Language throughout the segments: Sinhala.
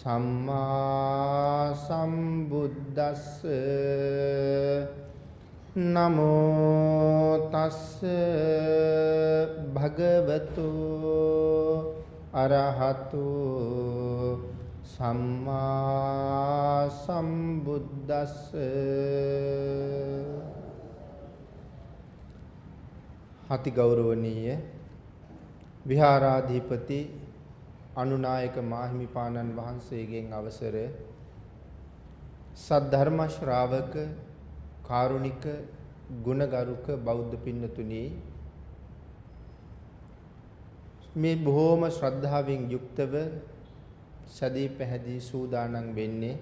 සම්මා සම්බුද්දස්ස නමෝ තස්ස භගවතු අරහතු සම්මා සම්බුද්දස්ස අති ගෞරවනීය විහාරාධිපති අනුනායක මාහිමිපාණන් වහන්සේගෙන් අවසර සද්ධර්ම ශ්‍රාවක කාරුණික ගුණගරුක බෞද්ධ පින්නතුනි මේ බොහෝම ශ්‍රද්ධාවෙන් යුක්තව සදී පැහැදී සූදානම් වෙන්නේ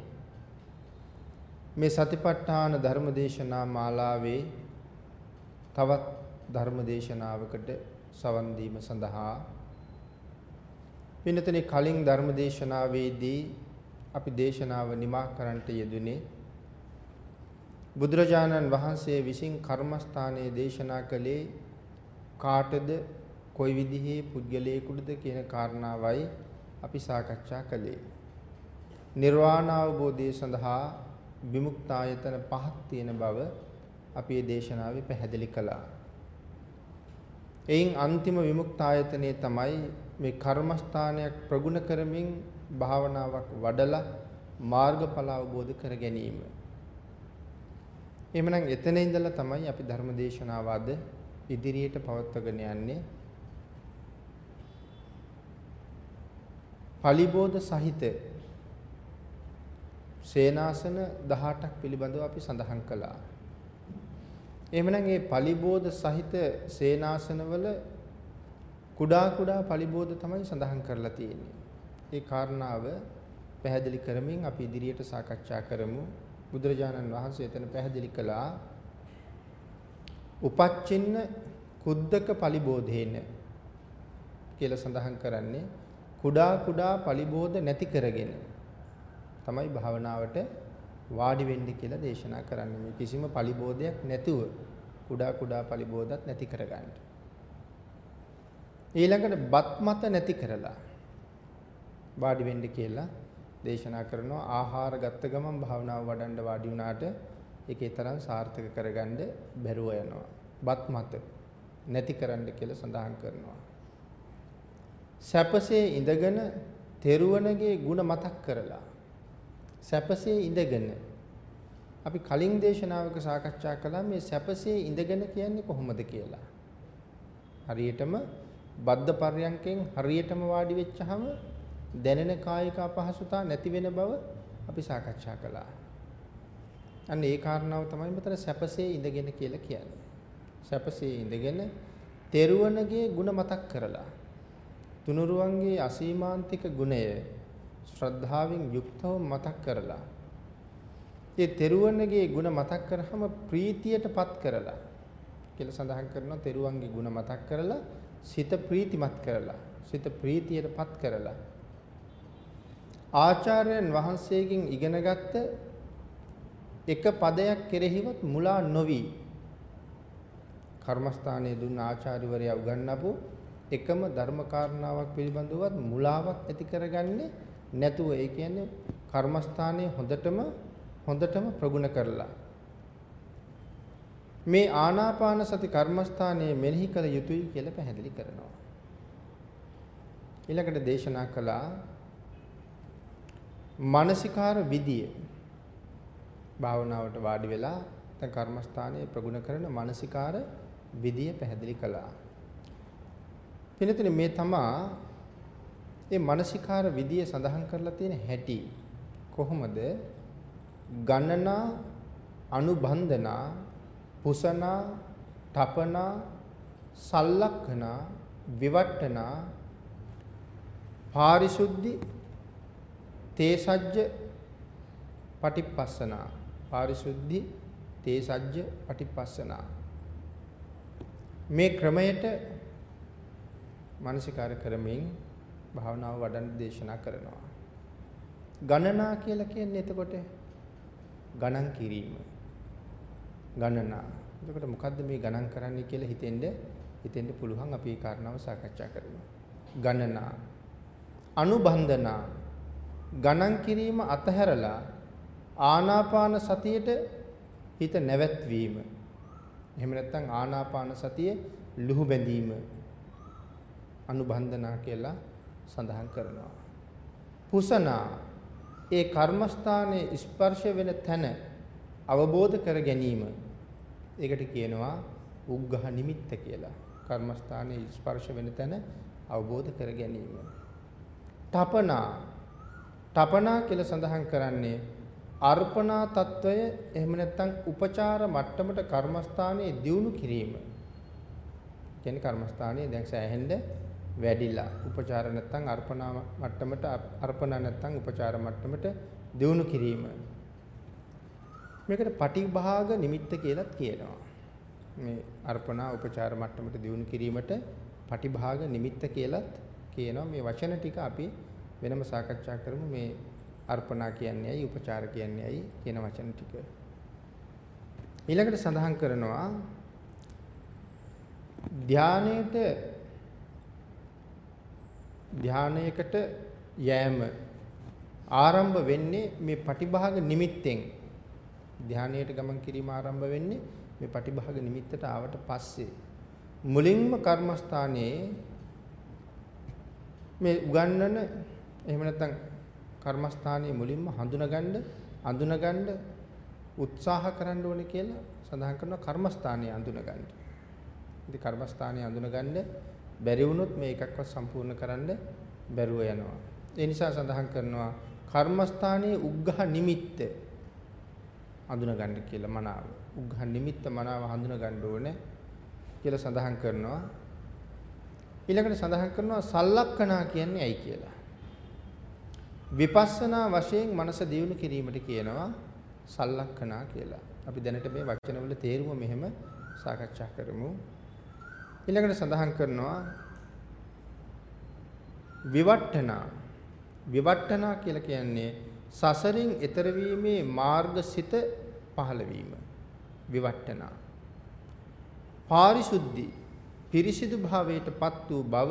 මේ සතිපට්ඨාන ධර්මදේශනා මාලාවේ තවත් ධර්මදේශනාවකට සවන් දීම සඳහා පින්නතනේ කලින් ධර්මදේශනාවේදී අපි දේශනාව නිමා කරන්නට යෙදුනේ බුදුරජාණන් වහන්සේ විසින් කර්මස්ථානයේ දේශනා කළේ කාටද කොයි විදිහේ පුද්ගලයෙකුටද කියන කාරණාවයි අපි සාකච්ඡා කළේ. නිර්වාණ අවබෝධය සඳහා විමුක්තායතන පහක් තියෙන බව අපි මේ දේශනාවේ පැහැදිලි කළා. එයින් අන්තිම විමුක්තායතනයේ තමයි මේ කර්මස්ථානයක් ප්‍රගුණ කරමින් භාවනාවක් වඩලා මාර්ගඵල අවබෝධ කර ගැනීම. එhmenan එතන ඉඳලා තමයි අපි ධර්ම දේශනාව අද ඉදිරියට පවත්වාගෙන යන්නේ. පලිබෝධ සහිත සේනාසන 18ක් පිළිබඳව අපි සඳහන් කළා. එහෙමනම් මේ පලිබෝධ සහිත සේනාසනවල කුඩා කුඩා පලිබෝධ තමයි සඳහන් කරලා තියෙන්නේ. ඒ කාරණාව පැහැදිලි කරමින් අපි ඉදිරියට සාකච්ඡා කරමු. බුදුරජාණන් වහන්සේ එතන පැහැදිලි කළා උපච්චින්න කුද්දක පලිබෝධේන කියලා සඳහන් කරන්නේ කුඩා කුඩා පලිබෝධ නැති කරගෙන තමයි භාවනාවට වාඩි වෙන්න කියලා දේශනා කරන්නේ. මේ කිසිම පලිබෝධයක් නැතුව කුඩා කුඩා පලිබෝධත් නැති කරගන්න. ඊළඟට බත් මත නැති කරලා වාඩි වෙන්න කියලා දේශනා කරනවා. ආහාර ගත්ත ගමන් භාවනාව වඩන්න වාඩි වුණාට ඒකේ තරම් සාර්ථක කරගන්න බැරුව යනවා. බත් මත නැති කරන්න කියලා සඳහන් කරනවා. සැපසේ ඉඳගෙන තෙරුවනගේ ಗುಣ මතක් කරලා සැපසේ ඉඳගෙන අපි කලින් දේශනාවක සාකච්ඡා කළා මේ සැපසේ ඉඳගෙන කියන්නේ කොහොමද කියලා. හරියටම බද්ධ පර්යංකෙන් හරියටම වාඩි වෙච්චහම දැනෙන කායික අපහසුතා නැති වෙන බව අපි සාකච්ඡා කළා. අන්න ඒ කාරණාව තමයි මෙතන සැපසේ ඉඳගෙන කියලා කියන්නේ. සැපසේ ඉඳගෙන තෙරුවනගේ ಗುಣ මතක් කරලා තුනුරුවන්ගේ අසීමාන්තික ගුණය ශ්‍රද්ධාවෙන් යුක්තව මතක් කරලා ඒ තෙරුවනගේ ಗುಣ මතක් කරාම ප්‍රීතියටපත් කරලා කියලා සඳහන් කරනවා තෙරුවන්ගේ ಗುಣ මතක් කරලා සිත ප්‍රීතිමත් කරලා සිත ප්‍රීතියටපත් කරලා. ආචාර්යයන් වහන්සේගෙන් ඉගෙනගත්ත එක පදයක් කෙරෙහිවත් මුලා නොවි. කර්මස්ථානයේ දුන්න ආචාර්යවරයා උගන්වපු එකම ධර්ම කාරණාවක් පිළිබඳවත් මුලාවක් ඇති කරගන්නේ නැතුව ඒ කියන්නේ කර්මස්ථානයේ හොඳටම හොඳටම ප්‍රගුණ කරලා. මේ ආනාපාන සති කර්මස්ථානයේ මෙනෙහි කළ යුතුයි කියලා පැහැදිලි කරනවා. ඊළඟට දේශනා කළා මානසිකාර විදිය භාවනාවට වාඩි වෙලා දැන් කර්මස්ථානයේ ප්‍රගුණ කරන මානසිකාර විදිය පැහැදිලි කළා. පිළිතුරේ මේ තමා මේ මානසිකාර විදිය සඳහන් කරලා තියෙන හැටි කොහොමද ගණනා අනුබන්ධනා පුසනා තපනා සල්ලක්ඛනා විවට්ටනා පාරිශුද්ධි තේසජ්ජ පටිපස්සනා. පාරිශුද්ධි තේසජ්ජ පටිපස්සනා. මේ ක්‍රමයට මානසිකාර කරමින් භාවනාව වඩන්න දේශනා කරනවා. ගණනා කියලා කියන්නේ එතකොට? ගණන් කිරීම. ගණනා. එතකොට මොකද්ද මේ ගණන් කරන්නේ කියලා හිතෙන්න හිතෙන්න පුළුවන් අපි ඒ කාරණාව සාකච්ඡා කරමු. ගණනා. අනුබන්ධනා. ගණන් කිරීම අතහැරලා ආනාපාන සතියට හිත නැවැත්වීම. එහෙම නැත්නම් ආනාපාන සතියේ ලුහු බැඳීම අනුබන්ධනා කියලා සඳහන් කරනවා. පුසනා ඒ කර්මස්ථානයේ ස්පර්ශ වෙන තැන අවබෝධ කර ගැනීම ඒකට කියනවා උග්ඝහ නිමිත්ත කියලා. කර්මස්ථානයේ ස්පර්ශ වෙන තැන අවබෝධ කර ගැනීම. තපනා තපනා කියලා සඳහන් කරන්නේ අර්පණා తত্ত্বය එහෙම නැත්නම් උපචාර මට්ටමට කර්මස්ථානයේ දියුණු කිරීම. කියන්නේ කර්මස්ථානයේ දැන් සෑහෙන්න වැඩිලා උපචාර නැත්නම් අර්පණා මට්ටමට අර්පණා නැත්නම් උපචාර මට්ටමට දියුණු කිරීම. මේකට පටිභාග නිමිත්ත කියලත් කියනවා. මේ අර්පණා උපචාර මට්ටමට දියුණු කිරීමට පටිභාග නිමිත්ත කියලත් කියනවා. මේ වචන ටික අපි වෙනම සාකච්ඡා කරමු. මේ අර්පණා කියන්නේ ඇයි උපචාර කියන්නේ ඇයි කියන වචන ටික. ඊළඟට සඳහන් කරනවා ධානයේට ධානයකට යෑම ආරම්භ වෙන්නේ මේ පටිභාග නිමිත්තෙන් ධානයට ගමන් කිරීම ආරම්භ වෙන්නේ මේ පටිභාග නිමිත්තට ආවට පස්සේ මුලින්ම කර්මස්ථානයේ මේ උගන්නන එහෙම නැත්නම් කර්මස්ථානයේ මුලින්ම හඳුනගන්න අඳුනගන්න උත්සාහ කරන්න ඕනේ කියලා සඳහන් කරනවා කර්මස්ථානයේ අඳුනගන්න. ඉතින් කර්මස්ථානයේ අඳුනගන්න බැරි වුණොත් මේ එකක්වත් සම්පූර්ණ කරන්න බැරුව යනවා. ඒ නිසා සඳහන් කරනවා කර්මස්ථානයේ උග්ඝහ නිමිත්ත හඳුනා ගන්න කියලා මනාව. උග්ඝ නිමිත්ත මනාව හඳුනා ගන්න ඕනේ කියලා සඳහන් කරනවා. ඊළඟට සඳහන් කරනවා සල්ලක්කනා කියන්නේ ඇයි කියලා. විපස්සනා වශයෙන් මනස දියුණු කිරීමට කියනවා සල්ලක්කනා කියලා. අපි දැනට මේ වචනවල තේරුම මෙහෙම සාකච්ඡා කරමු. ඊළඟට සඳහන් කරනවා විවට්ටනා විවට්ටනා කියලා කියන්නේ සසරින් එතර වීමේ මාර්ගසිත පහළ වීම විවට්ටනා. පාරිශුද්ධි පිරිසිදු භාවයටපත් වූ බව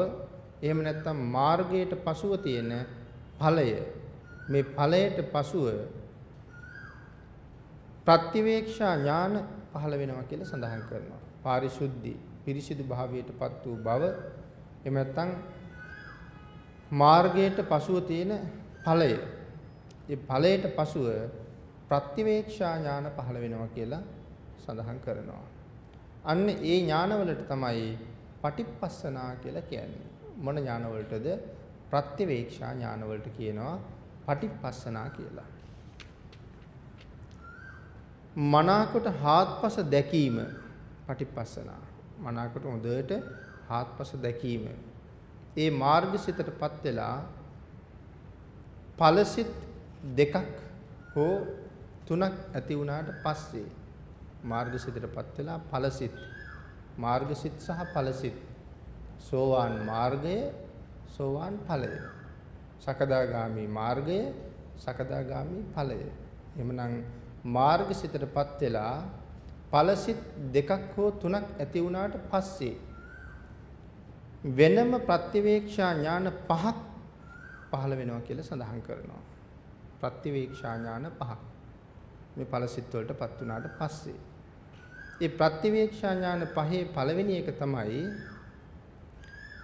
එහෙම නැත්නම් මාර්ගයට පසුව තියෙන ඵලය. මේ ඵලයට පසුව ප්‍රතිවේක්ෂා ඥාන පහළ වෙනවා කියලා සඳහන් කරනවා. පාරිශුද්ධි පිරිසිදු භාවයටපත් වූ බව එහෙම නැත්නම් මාර්ගයට පසුව තියෙන ඵලය. ඒ ඵලයට පසුව ප්‍රතිවේක්ෂා ඥාන පහළ වෙනවා කියලා සඳහන් කරනවා. අන්න ඒ ඥානවලට තමයි පටිපස්සනා කියලා කියන්නේ. මොන ඥානවලටද? ප්‍රතිවේක්ෂා ඥානවලට කියනවා පටිපස්සනා කියලා. මනාකොට හාත්පස දැකීම පටිපස්සනා. මනාකොට හොඳට හාත්පස දැකීම. ඒ මාර්ගසිතටපත් වෙලා ඵලසිත දෙකක් හෝ තුනක් ඇති වුණාට පස්සේ මාර්ගසිතටපත් වෙලා ඵලසිත මාර්ගසිත සහ ඵලසිත සෝවාන් මාර්ගය සෝවාන් ඵලය. සකදාගාමි මාර්ගය සකදාගාමි ඵලය. එhmenan මාර්ගසිතටපත් වෙලා ඵලසිත දෙකක් හෝ තුනක් ඇති වුණාට පස්සේ වෙනම ප්‍රතිවේක්ෂා ඥාන පහක් පහළ වෙනවා කියලා සඳහන් කරනවා. ප්‍රතිවේක්ෂා ඥාන පහක්. මේ ඵලසිත වලටපත් වුණාට පස්සේ. ඒ ප්‍රතිවේක්ෂා ඥාන පහේ පළවෙනි එක තමයි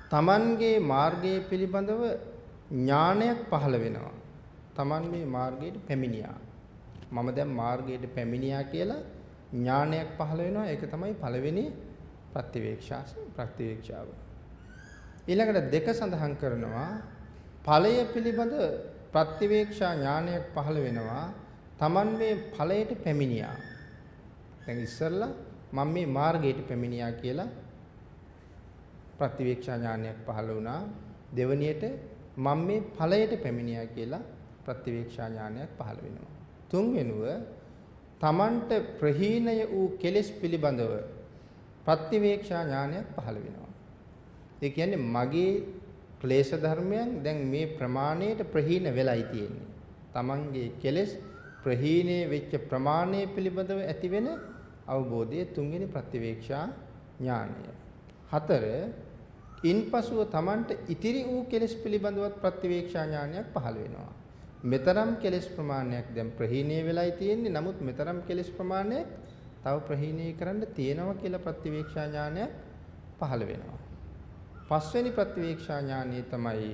Tamanගේ මාර්ගය පිළිබඳව ඥානයක් පහළ වෙනවා. Taman මේ මාර්ගයට පැමිණියා. මම දැන් මාර්ගයට පැමිණියා කියලා ඥානයක් පහළ වෙනවා. ඒක තමයි පළවෙනි ප්‍රතිවේක්ෂා ප්‍රතිවේක්ෂාව. ඊළඟට දෙක සඳහන් කරනවා ඵලය පිළිබඳ ප්‍රතිවේක්ෂා ඥානයක් පහළ වෙනවා. Taman මේ ඵලයට පැමිණියා. දැන් ඉස්සෙල්ලා මම මේ මාර්ගයට පැමිණියා කියලා ප්‍රතිවේක්ෂා ඥානයක් පහළ වුණා. දෙවණියට මම මේ ඵලයට පැමිණියා කියලා ප්‍රතිවේක්ෂා ඥානයක් පහළ වෙනවා. තුන්වෙනුව තමන්ට ප්‍රහීනය වූ කෙලෙස් පිළිබඳව ප්‍රතිවේක්ෂා ඥානයක් පහළ වෙනවා. ඒ කියන්නේ මගේ ක්ලේශ ධර්මයන් දැන් මේ ප්‍රමාණයට ප්‍රහීන වෙලයි තියෙන්නේ. තමන්ගේ කෙලෙස් ප්‍රහීනේ වෙච්ච ප්‍රමාණය පිළිබඳව ඇතිවෙන අවබෝධය තුන්වෙනි ප්‍රතිවේක්ෂා ඥානය. හතර ඉන්පසුව Tamanට ඉතිරි වූ කෙලෙස් පිළිබඳවත් ප්‍රතිවේක්ෂා ඥානයක් පහළ වෙනවා. මෙතරම් කෙලෙස් ප්‍රමාණයක් දැන් ප්‍රහීණය වෙලයි තියෙන්නේ. නමුත් මෙතරම් කෙලෙස් ප්‍රමාණයක් තව ප්‍රහීණය කරන්න තියෙනවා කියලා ප්‍රතිවේක්ෂා ඥානයක් පහළ වෙනවා. පස්වෙනි ප්‍රතිවේක්ෂා ඥානය තමයි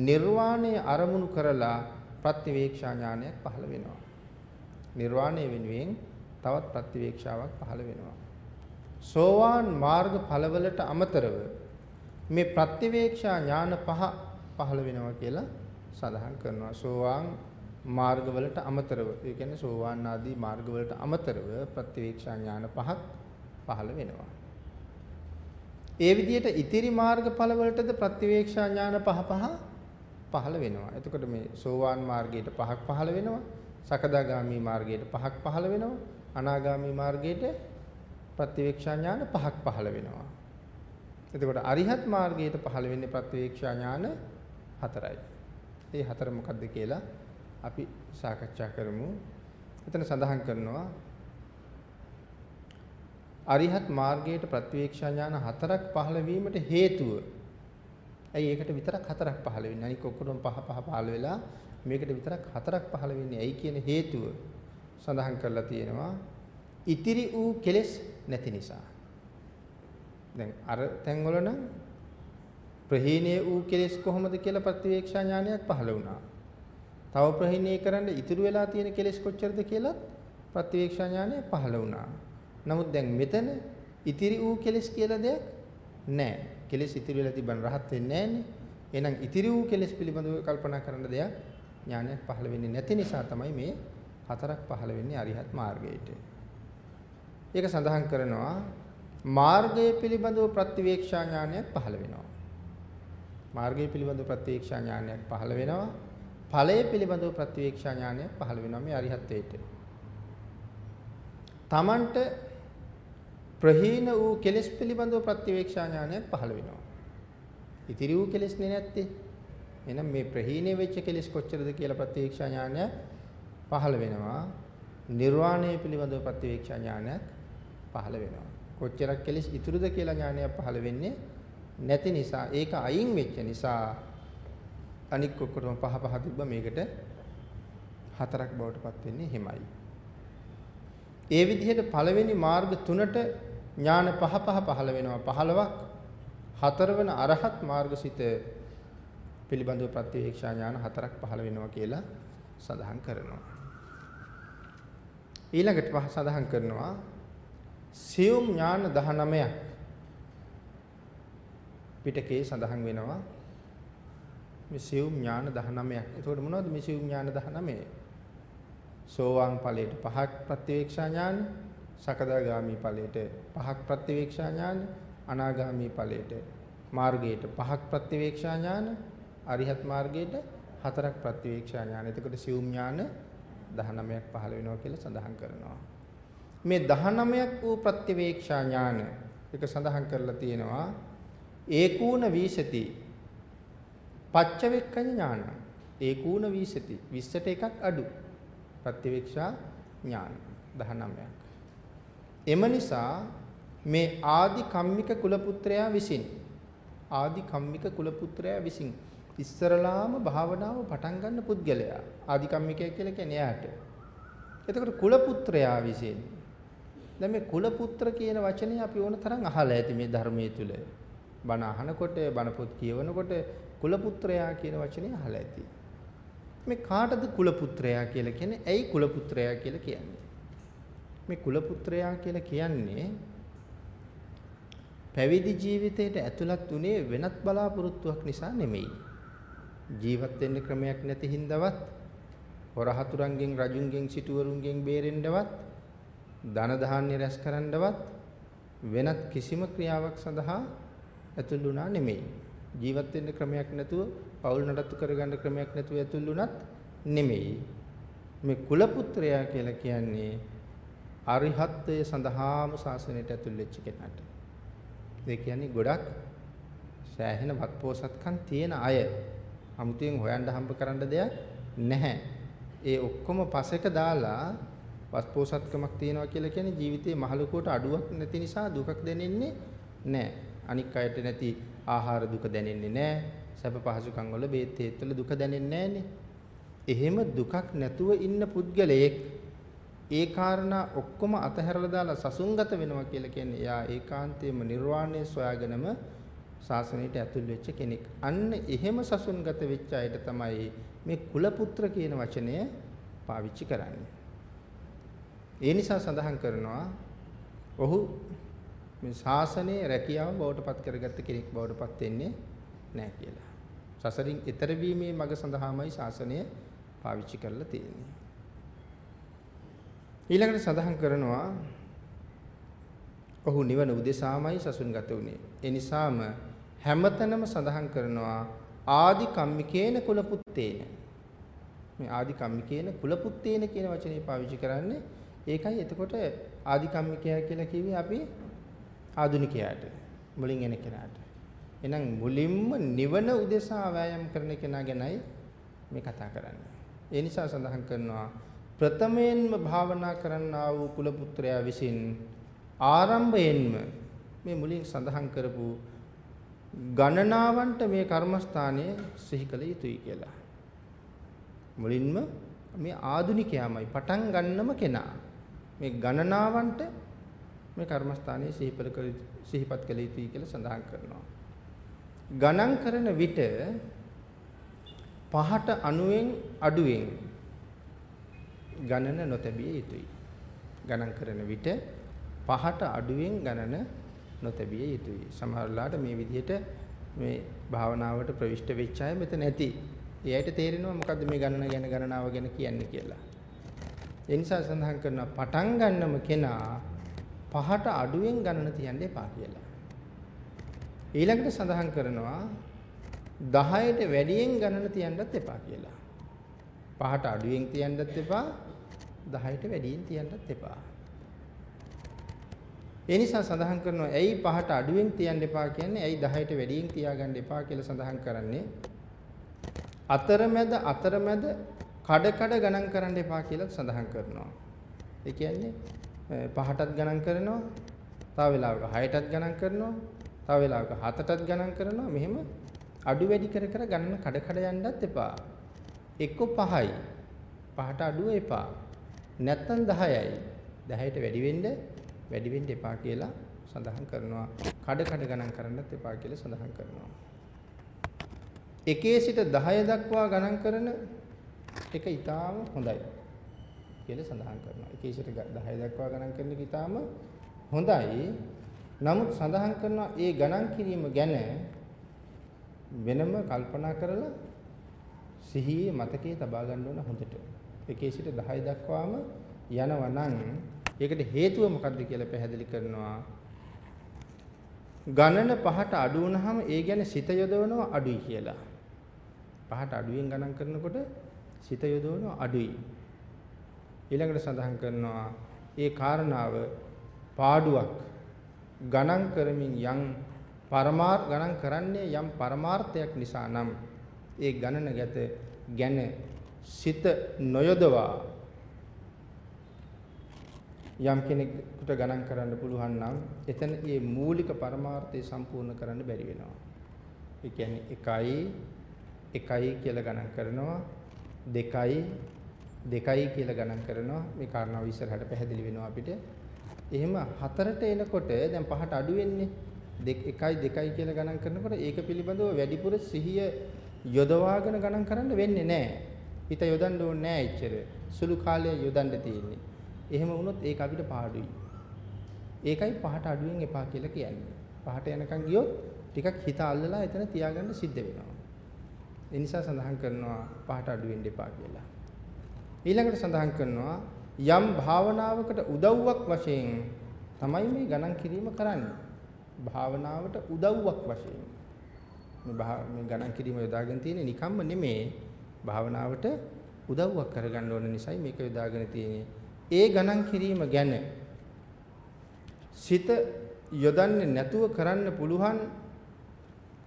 නිර්වාණය අරමුණු කරලා ප්‍රතිවේක්ෂා ඥානයක් පහළ වෙනවා. නිර්වාණය වෙනුවෙන් තවත් ප්‍රතිවේක්ෂාවක් පහළ වෙනවා. සෝවාන් මාර්ග ඵලවලට අමතරව මේ ප්‍රතිවේක්ෂා ඥාන පහ පහළ වෙනවා කියලා සඳහන් කරනවා. සෝවාන් මාර්ගවලට අමතරව ඒ කියන්නේ සෝවාන් ආදී මාර්ගවලට අමතරව ප්‍රතිවේක්ෂා ඥාන පහක් පහළ වෙනවා. ඒ විදිහට ඉතිරි මාර්ගඵල වලටද ප්‍රතිවේක්ෂා ඥාන පහ පහ පහළ වෙනවා. එතකොට මේ සෝවාන් මාර්ගයට පහක් පහළ වෙනවා. සකදාගාමි මාර්ගයට පහක් පහළ වෙනවා. අනාගාමි මාර්ගයට ප්‍රතිවේක්ෂා ඥාන පහක් පහළ වෙනවා. එතකොට අරිහත් මාර්ගයට පහළ වෙන්නේ ප්‍රතිවේක්ෂා ඥාන හතරයි. ඒ හතර මොකක්ද කියලා අපි සාකච්ඡා කරමු. එතන සඳහන් කරනවා අරිහත් මාර්ගයට ප්‍රතිවේක්ෂා ඥාන හතරක් පහළ වීමට හේතුව. ඇයි ඒකට විතරක් හතරක් පහළ වෙන්නේ? අනික ඔක්කොම පහ පහ පහළ වෙලා මේකට විතරක් හතරක් පහළ වෙන්නේ ඇයි කියන හේතුව සඳහන් කරලා තියෙනවා. ඉතිරි වූ කෙලෙස් නැති නිසා. දැන් අර තැන්වල නම් ප්‍රහීණය වූ කෙලෙස් කොහොමද කියලා ප්‍රතිවේක්ෂා ඥානයක් පහළ වුණා. තව ප්‍රහීණය කරන්න ඉතුරු වෙලා තියෙන කෙලෙස් කොච්චරද කියලා ප්‍රතිවේක්ෂා ඥානය පහළ වුණා. නමුත් දැන් මෙතන ඉතිරි වූ කෙලෙස් කියලා දෙයක් නැහැ. කෙලෙස් ඉතිරි වෙලා තිබන් රහත් වෙන්නේ නැහනේ. එහෙනම් ඉතිරි වූ කෙලෙස් පිළිබඳව කල්පනා කරන්න දෙයක් ඥානයක් පහළ වෙන්නේ නැති නිසා තමයි මේ හතරක් පහළ වෙන්නේ අරිහත් මාර්ගයට. ඒක සඳහන් කරනවා මාර්ගය පිළිබඳව ප්‍රතිවේක්ෂා ඥානයක් පහළ වෙනවා. මාර්ගය පිළිබඳව ප්‍රතිවේක්ෂා ඥානයක් පහළ වෙනවා. ඵලය පිළිබඳව ප්‍රතිවේක්ෂා ඥානයක් පහළ වෙනවා මේ අරිහත්ත්වයට. තමන්ට ප්‍රහීන වූ කෙලෙස් පිළිබඳව ප්‍රතිවේක්ෂා ඥානයක් පහළ වෙනවා. ඉතිරි වූ කෙලෙස් නේ නැත්තේ. එහෙනම් මේ ප්‍රහීනේ වෙච්ච කෙලෙස් කොච්චරද කියලා ප්‍රතිවේක්ෂා ඥානයක් පහළ වෙනවා. නිර්වාණය පිළිබඳව ප්‍රතිවේක්ෂා ඥානයක් පහළ වෙනවා. කොච්චරක් කෙලෙස් ඉතුරුද කියලා ඥානයක් පහළ වෙන්නේ නැති නිසා ඒක අයින් වෙච්ච නිසා අනික් ඔක්කොටම පහ පහ තිබ්බ මේකට හතරක් බවට පත් වෙන්නේ හිමයි. ඒ විදිහට පළවෙනි මාර්ග තුනට ඥාන පහ පහ පහළ වෙනවා 15ක් හතරවන අරහත් මාර්ගසිත පිළිබඳව ප්‍රතිවේක්ෂා ඥාන හතරක් පහළ වෙනවා කියලා සඳහන් කරනවා. ඊළඟට පහ සඳහන් කරනවා සියුම් ඥාන 19ක් පිටකේ සඳහන් වෙනවා මේ සියුම් ඥාන 19ක්. එතකොට මොනවද මේ සියුම් ඥාන 19? සෝවාන් ඵලයට පහක් ප්‍රතිවේක්ෂා ඥාන, සකදාගාමි ඵලයට පහක් ප්‍රතිවේක්ෂා ඥාන, අනාගාමි ඵලයට මාර්ගයට පහක් ප්‍රතිවේක්ෂා ඥාන, අරිහත් මාර්ගයට හතරක් ප්‍රතිවේක්ෂා ඥාන. එතකොට සියුම් ඥාන 19ක් පහළ වෙනවා කියලා සඳහන් කරනවා. මේ 19ක් වූ ප්‍රතිවේක්ෂා ඥාන එක සඳහන් කරලා තියෙනවා ඒකූණ වීසති පච්චවෙක්කඤ්ඤ ඥාන ඒකූණ වීසති 20ට එකක් අඩු ප්‍රතිවේක්ෂා ඥාන 19ක්. එම නිසා මේ ආදි කම්මික කුල පුත්‍රයා විසින් ආදි කම්මික කුල පුත්‍රයා විසින් ඉස්සරලාම භාවනාව පටන් ගන්න පුද්ගලයා ආදි කම්මිකය කියලා කියන්නේ එයාට. එතකොට කුල පුත්‍රයා විසින් දැන් මේ කුල පුත්‍ර කියන වචනේ අපි ඕන තරම් අහලා ඇති මේ ධර්මයේ තුල. බණ අහනකොට බණ පොත් කියවනකොට කුල පුත්‍රයා කියන වචනේ අහලා ඇති. මේ කාටද කුල පුත්‍රයා කියලා කියන්නේ? ඇයි කුල පුත්‍රයා කියලා කියන්නේ? මේ කුල පුත්‍රයා කියලා කියන්නේ පැවිදි ජීවිතයට ඇතුළත් උනේ වෙනත් බලාපොරොත්තුවක් නිසා නෙමෙයි. ජීවත් වෙන්න ක්‍රමයක් නැති හින්දාවත් හොරහතුරන්ගෙන් රජුන්ගෙන් සිටුවරුන්ගෙන් බේරෙන්නවත් ධන ධාන්‍ය රැස් කරන්නවත් වෙනත් කිසිම ක්‍රියාවක් සඳහා ඇතුළු වුණා නෙමෙයි. ජීවත් වෙන්න ක්‍රමයක් නැතුව පවුල් නඩත්තු කරගන්න ක්‍රමයක් නැතුව ඇතුළු වුණත් නෙමෙයි. මේ කුල පුත්‍රයා කියලා කියන්නේ අරිහත්ත්වය සඳහාම ශාසනයට ඇතුල් වෙච්ච කෙනාට. ඒ කියන්නේ ගොඩක් සෑහෙන වත්පෝසත්කම් තියෙන අය. 아무තෙන් හොයන්න හම්බ කරන්න දෙයක් නැහැ. ඒ ඔක්කොම පසෙක දාලා වත්පෝසත්කමක් තියෙනවා කියලා කියන්නේ ජීවිතේ මහලුකෝට අඩුවක් නැති නිසා දුකක් දැනෙන්නේ නැහැ. අනික් අයට නැති ආහාර දුක දැනෙන්නේ නැහැ. සැප පහසුකම් වල බේත් හේත් වල දුක දැනෙන්නේ නැහනේ. එහෙම දුකක් නැතුව ඉන්න පුද්ගලයෙක් ඒ කාරණා ඔක්කොම අතහැරලා දාලා සසුන්ගත වෙනවා කියලා කියන්නේ එයා ඒකාන්තයෙන්ම නිර්වාණය සොයාගෙනම ශාසනයට ඇතුල් වෙච්ච කෙනෙක්. අන්න එහෙම සසුන්ගත වෙච්ච අයට තමයි මේ කුලපුත්‍ර කියන වචනය පාවිච්චි කරන්නේ. ඒ නිසා සඳහන් කරනවා ඔහු මේ ශාසනයේ රැකියාව බවට පත් කරගත්ත කෙනෙක් බවට පත් වෙන්නේ නැහැ කියලා. සසරින් ඈතර වීමේ මඟ සඳහාමයි ශාසනය පාවිච්චි කරලා තියෙන්නේ. ඊළඟට සඳහන් කරනවා ඔහු නිවන උදෙසාමයි සසුන්ගත වුනේ. ඒ නිසාම හැමතැනම සඳහන් කරනවා ආදි කම්මිකේන කුලපුත්තේන. මේ ආදි කම්මිකේන කුලපුත්තේන කියන වචනේ පාවිච්චි කරන්නේ ඒකයි එතකොට ආදි කම්මිකයා කියලා කිව්වේ අපි ආදුනිකයාට මුලින් එන කෙනාට. එහෙනම් මුලින්ම නිවන උදෙසා වෑයම් කරන කෙනා ගැනයි මේ කතා කරන්නේ. ඒ නිසා සඳහන් කරනවා ප්‍රථමයෙන්ම භාවනා කරන්නා වූ කුල පුත්‍රයා විසින් ආරම්භයෙන්ම මේ මුලින් සඳහන් කරපු ගණනාවන්ට මේ කර්මස්ථානයේ සිහි කළ යුතුයි කියලා. මුලින්ම මේ ආදුනිකයාමයි පටන් ගන්නම කෙනා. මේ ගණනාවන්ට මේ කර්මස්ථානයේ සිහිපල සිහිපත් කළ යුතුයි කියලා සඳහන් කරනවා. ගණන් කරන විට පහට අණුවෙන් අඩුවෙන් ගණන නොතැබිය යුතුයි. ගණන් කරන විට පහට අඩුවෙන් ගණන නොතැබිය යුතුයි. සමහරලාට මේ විදිහට මේ භාවනාවට ප්‍රවිෂ්ඨ වෙච්ච අය මෙතන ඇති. ඒ අයට තේරෙනවා මොකද්ද මේ ගණන ගැන ගණනාව ගැන කියන්නේ කියලා. ඒ නිසා සඳහන් කරනවා පටන් ගන්නම කෙනා පහට අඩුවෙන් ගණන තියන්න එපා කියලා. ඊළඟට සඳහන් කරනවා 10ට වැඩියෙන් ගණන තියන්නත් එපා කියලා. පහට අඩුවෙන් තියන්නත් එපා 10ට වැඩියෙන් තියන්නත් එපා. ඒ නිසා සඳහන් කරනවා ඇයි පහට අඩුවෙන් තියන්න එපා කියන්නේ ඇයි 10ට වැඩියෙන් තියාගන්න එපා කියලා සඳහන් කරන්නේ අතරමැද අතරමැද කඩ කඩ ගණන් කරන්න එපා කියලා සඳහන් කරනවා. ඒ කියන්නේ පහටත් ගණන් කරනවා, තව වෙලාවක හයටත් ගණන් කරනවා, තව වෙලාවක හතටත් ගණන් කරනවා. මෙහෙම අඩු වැඩි කර කර ගණන කඩ කඩ යන්නත් එපා. එක්ක 5යි. පහට අඩුව එපා. නැත්තම් 10යි. 10ට වැඩි වෙන්න වැඩි වෙන්න එපා කියලා සඳහන් කරනවා. කඩ කඩ ගණන් කරන්නත් එපා කියලා සඳහන් කරනවා. එකේ සිට 10 දක්වා ගණන් කරන එක ඊටාම හොඳයි කියලා සඳහන් කරනවා. එකේ සිට 10 දක්වා ගණන් කරන එක ඊටාම හොඳයි. නමුත් සඳහන් කරනවා ඒ ගණන් කිරීම ගැන වෙනම කල්පනා කරලා සිහියේ මතකයේ තබා ගන්න ඕන හොඳට. එකේ සිට 10 දක්වාම යනවා නම් ඒකට හේතුව මොකක්ද කියලා පැහැදිලි කරනවා. ගණන පහට අඩු වුනහම ඒ ගැන සිත යොදවනවා අඩුයි කියලා. පහට අඩුවෙන් ගණන් කරනකොට සිත යොදවනවා අඩුයි. ඊළඟට සඳහන් කරනවා ඒ කාරණාව පාඩුවක් ගණන් කරමින් යම් පරමාර්ථ ගණන් කරන්නේ යම් පරමාර්ථයක් නිසා නම් ඒ ගණන ගැත ගැන සිත නොයොදවා යම් කෙනෙකුට ගණන් කරන්න පුළුවන් නම් එතන මේ මූලික පරමාර්ථය සම්පූර්ණ කරන්න බැරි වෙනවා. ඒ කියන්නේ 1යි 1යි කියලා ගණන් කරනවා 2යි 2යි කියලා ගණන් කරනවා මේ කාරණාව ඉස්සරහට පැහැදිලි වෙනවා අපිට. එහෙම හතරට එනකොට දැන් පහට අඩු වෙන්නේ 1යි 2යි කියලා ගණන් කරනකොට ඒක පිළිබඳව වැඩිපුර සිහිය යොදවාගෙන ගණන් කරන්න වෙන්නේ නැහැ. හිත යොදන්න ඕනේ නැහැ එච්චර. සුළු කාලය යොදන්න තියෙන්නේ. එහෙම වුණොත් ඒක අපිට පාඩුයි. ඒකයි පහට අඩුවෙන් එපා කියලා කියන්නේ. පහට යනකම් ගියොත් ටිකක් හිත අල්ලලා එතන තියාගන්න සිද්ධ වෙනවා. ඒ නිසා සඳහන් කරනවා පහට අඩු වෙන්න එපා කියලා. ඊළඟට සඳහන් කරනවා යම් භාවනාවකට උදව්වක් වශයෙන් තමයි මේ ගණන් කිරීම කරන්නේ. භාවනාවට උදව්වක් වශයෙන්. මේ මේ ගණන් කිරීම යොදාගෙන තියෙන්නේ නිකම්ම නෙමේ. භාවනාවට උදව්වක් කරගන්න ඕන නිසායි මේක යොදාගෙන තියෙන්නේ. ඒ ගණන් කිරීම ගැන සිත යොදන්නේ නැතුව කරන්න පුළුවන්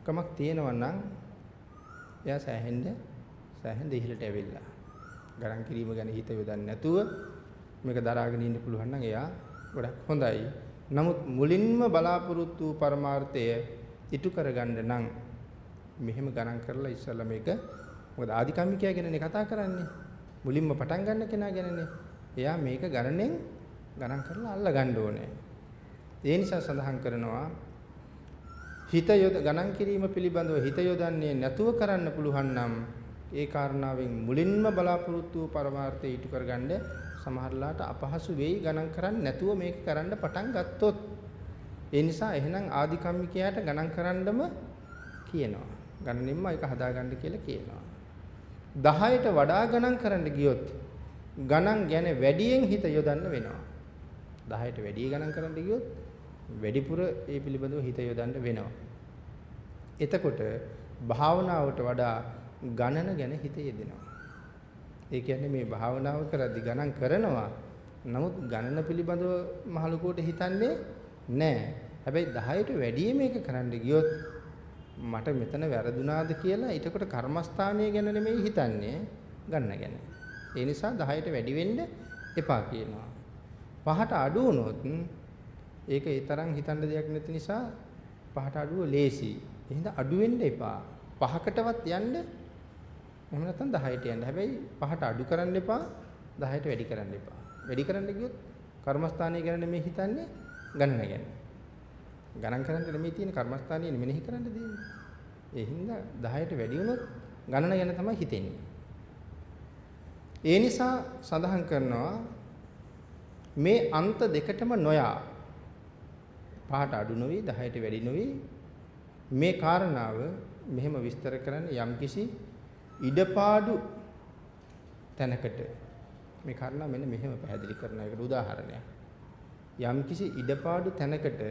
කමක් තියෙනවා නම් එයා සෑහෙන්න සෑහෙන්න ඉහළට ඇවිල්ලා. ගණන් කිරීම ගැන හිත යොදන්නේ නැතුව මේක දරාගෙන ඉන්න පුළුවන් නම් එයා ගොඩක් හොඳයි. නමුත් මුලින්ම බලාපොරොත්තු වූ පරමාර්ථය ඉටු කරගන්න නම් මෙහෙම ගණන් කරලා ඉස්සල්ලා මේක මොකද ආධිකම්මිකයා ගැනනේ කතා කරන්නේ. මුලින්ම පටන් ගන්න කෙනා ගැනනේ. එයා මේක ගණනෙන් ගණන් කරලා අල්ල ගන්න ඕනේ. ඒ නිසා සඳහන් කරනවා හිත යොද ගණන් කිරීම පිළිබඳව හිත යොදන්නේ නැතුව කරන්න පුළුවන් නම් ඒ කාරණාවෙන් මුලින්ම බලාපොරොත්තු වූ පරමාර්ථය ඊට කරගන්න සමහරලාට අපහසු වෙයි ගණන් කරන්නේ නැතුව මේක කරන්න පටන් ගත්තොත් ඒ නිසා එහෙනම් ආධිකම්මිකයාට ගණන් කරන්නම කියනවා ගණනින්ම ඒක හදාගන්න කියලා කියනවා 10ට වඩා ගණන් කරන්න ගියොත් ගණන් ගැන වැඩියෙන් හිත යොදන්න වෙනවා 10ට වැඩි ගණන් කරන්න ගියොත් වැඩිපුර ඒ පිළිබඳව හිත යොදන්න වෙනවා. එතකොට භාවනාවට වඩා ගණන ගැන හිත යෙදෙනවා. ඒ කියන්නේ මේ භාවනාව කරද්දී ගණන් කරනවා. නමුත් ගණන පිළිබඳව මහලුකෝට හිතන්නේ නැහැ. හැබැයි 10ට වැඩි මේක කරන්න ගියොත් මට මෙතන වැරදුනාද කියලා ඊටකොට කර්මස්ථානය ගැන නෙමෙයි හිතන්නේ ගන්න ගැන. ඒ නිසා 10ට වැඩි වෙන්න එපා කියනවා. පහට අඩු වුණොත් ඒක ඒ තරම් හිතන්න දෙයක් නැති නිසා පහට අඩුව ලේසි. එහෙනම් අඩු වෙන්න එපා. පහකටවත් යන්න එහෙම නැත්නම් 10ට යන්න. හැබැයි පහට අඩු කරන්න එපා 10ට වැඩි කරන්න එපා. වැඩි කරන්න ගියොත් කර්මස්ථානය ගැන නෙමෙයි හිතන්නේ ගණන ගැන. ගණන් කරන්න නෙමෙයි තියෙන කර්මස්ථානය නෙමෙයි කරන්න දෙන්නේ. ඒ හින්දා 10ට වැඩි වුණොත් ගණන ගැන තමයි හිතෙන්නේ. ඒ නිසා සඳහන් කරනවා මේ අන්ත දෙකටම නොයා පහට අඩු නොවි 10ට වැඩි නොවි මේ කාරණාව මෙහෙම විස්තර කරන්නේ යම්කිසි ඉඩපාඩු තැනකට මේ කාරණා මෙන්න මෙහෙම පැහැදිලි කරන එකට උදාහරණයක් යම්කිසි ඉඩපාඩු තැනකට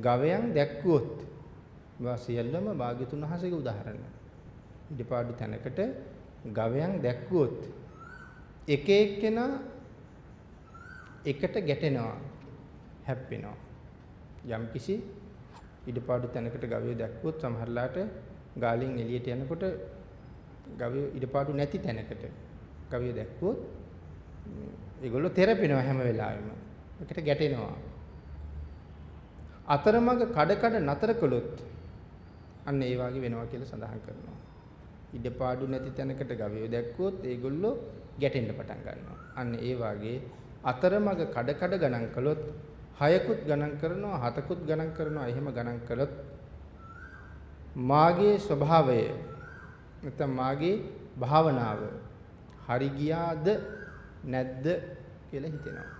ගවයන් දැක්කුවොත් මේවා සියල්ලම භාග්‍යතුන් වහන්සේගේ උදාහරණ ඉඩපාඩු තැනකට ගවයන් දැක්කුවොත් එක එක්කෙනා එකට ගැටෙනවා හැප්පෙනවා යම්කිසි ඉඩපාඩු තැනකට ගවය දැක්කොත් සමහරලාට ගාලින් එළියට යනකොට ගවය ඉඩපාඩු නැති තැනකට ගවය දැක්කොත් ඒගොල්ලෝ තෙරපෙනවා හැම වෙලාවෙම. ඒකට ගැටෙනවා. අතරමඟ කඩ කඩ නතර කළොත් අන්න ඒ වගේ වෙනවා කියලා සඳහන් කරනවා. ඉඩපාඩු නැති තැනකට ගවය දැක්කොත් ඒගොල්ලෝ ගැටෙන්න පටන් ගන්නවා. අන්න ඒ වගේ අතරමඟ කඩ කඩ ගණන් කළොත් 6කුත් ගණන් කරනවා 7කුත් ගණන් කරනවා එහෙම ගණන් කළොත් මාගේ ස්වභාවය නැත්නම් මාගේ භාවනාව හරි ගියාද නැද්ද කියලා හිතෙනවා.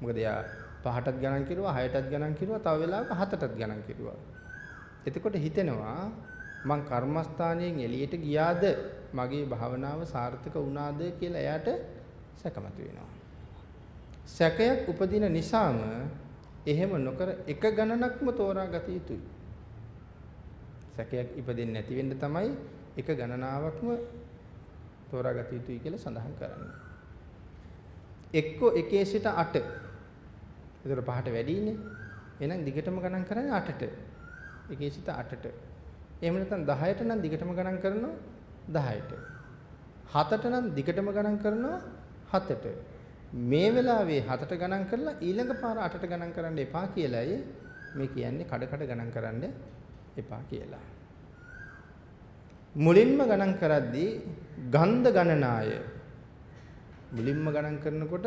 මොකද එයා පහටත් ගණන් කෙරුවා, හයටත් ගණන් කෙරුවා, තව වෙලාවක හතටත් ගණන් කෙරුවා. එතකොට හිතෙනවා මං කර්මස්ථානයෙන් එළියට ගියාද මගේ භාවනාව සාර්ථක වුණාද කියලා එයාට සැකමතු වෙනවා. සැකයක් උපදින නිසාම එහෙම නොකර එක ගණනක්ම තෝරා ගත යුතුයි. සැකයක් ඉපදෙන්නේ නැති වෙන්න තමයි එක ගණනාවක්ම තෝරා ගත යුතුයි කියලා සඳහන් කරන්නේ. එක්ක එකේ සිට 8. ඒතර පහට වැඩිනේ. එහෙනම් දිගටම ගණන් කරන්නේ 8ට. එකේ සිට 8ට. එහෙම නැත්නම් 10ට නම් දිගටම ගණන් කරනවා 10ට. 7ට නම් දිගටම ගණන් කරනවා 7ට. මේ වෙලාවේ 7ට ගණන් කරලා ඊළඟ පාර 8ට ගණන් කරන්න එපා කියලායි මේ කියන්නේ කඩ කඩ ගණන් කරන්න එපා කියලා. මුලින්ම ගණන් කරද්දී ගන්ධ ගණනාය මුලින්ම ගණන් කරනකොට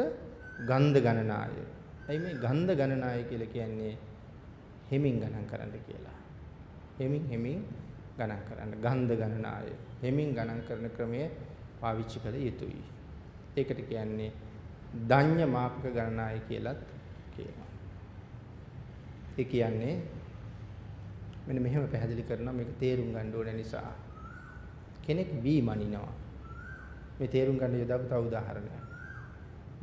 ගන්ධ ගණනාය. ඇයි මේ ගන්ධ ගණනාය කියලා කියන්නේ හෙමින් ගණන් කරන්න කියලා. හෙමින් හෙමින් ගණන් කරන්න ගන්ධ ගණනාය. හෙමින් ගණන් කරන ක්‍රමය පාවිච්චි කළ යුතුයි. ඒකට කියන්නේ දඤ්ඤ මාපක ගණනාය කියලත් කියනවා. ඒ කියන්නේ මෙන්න මෙහෙම පැහැදිලි කරනවා මේක තේරුම් ගන්න ඕන නිසා. කෙනෙක් බී මනිනවා. මේ තේරුම් ගන්න යොදාපු තව උදාහරණයක්.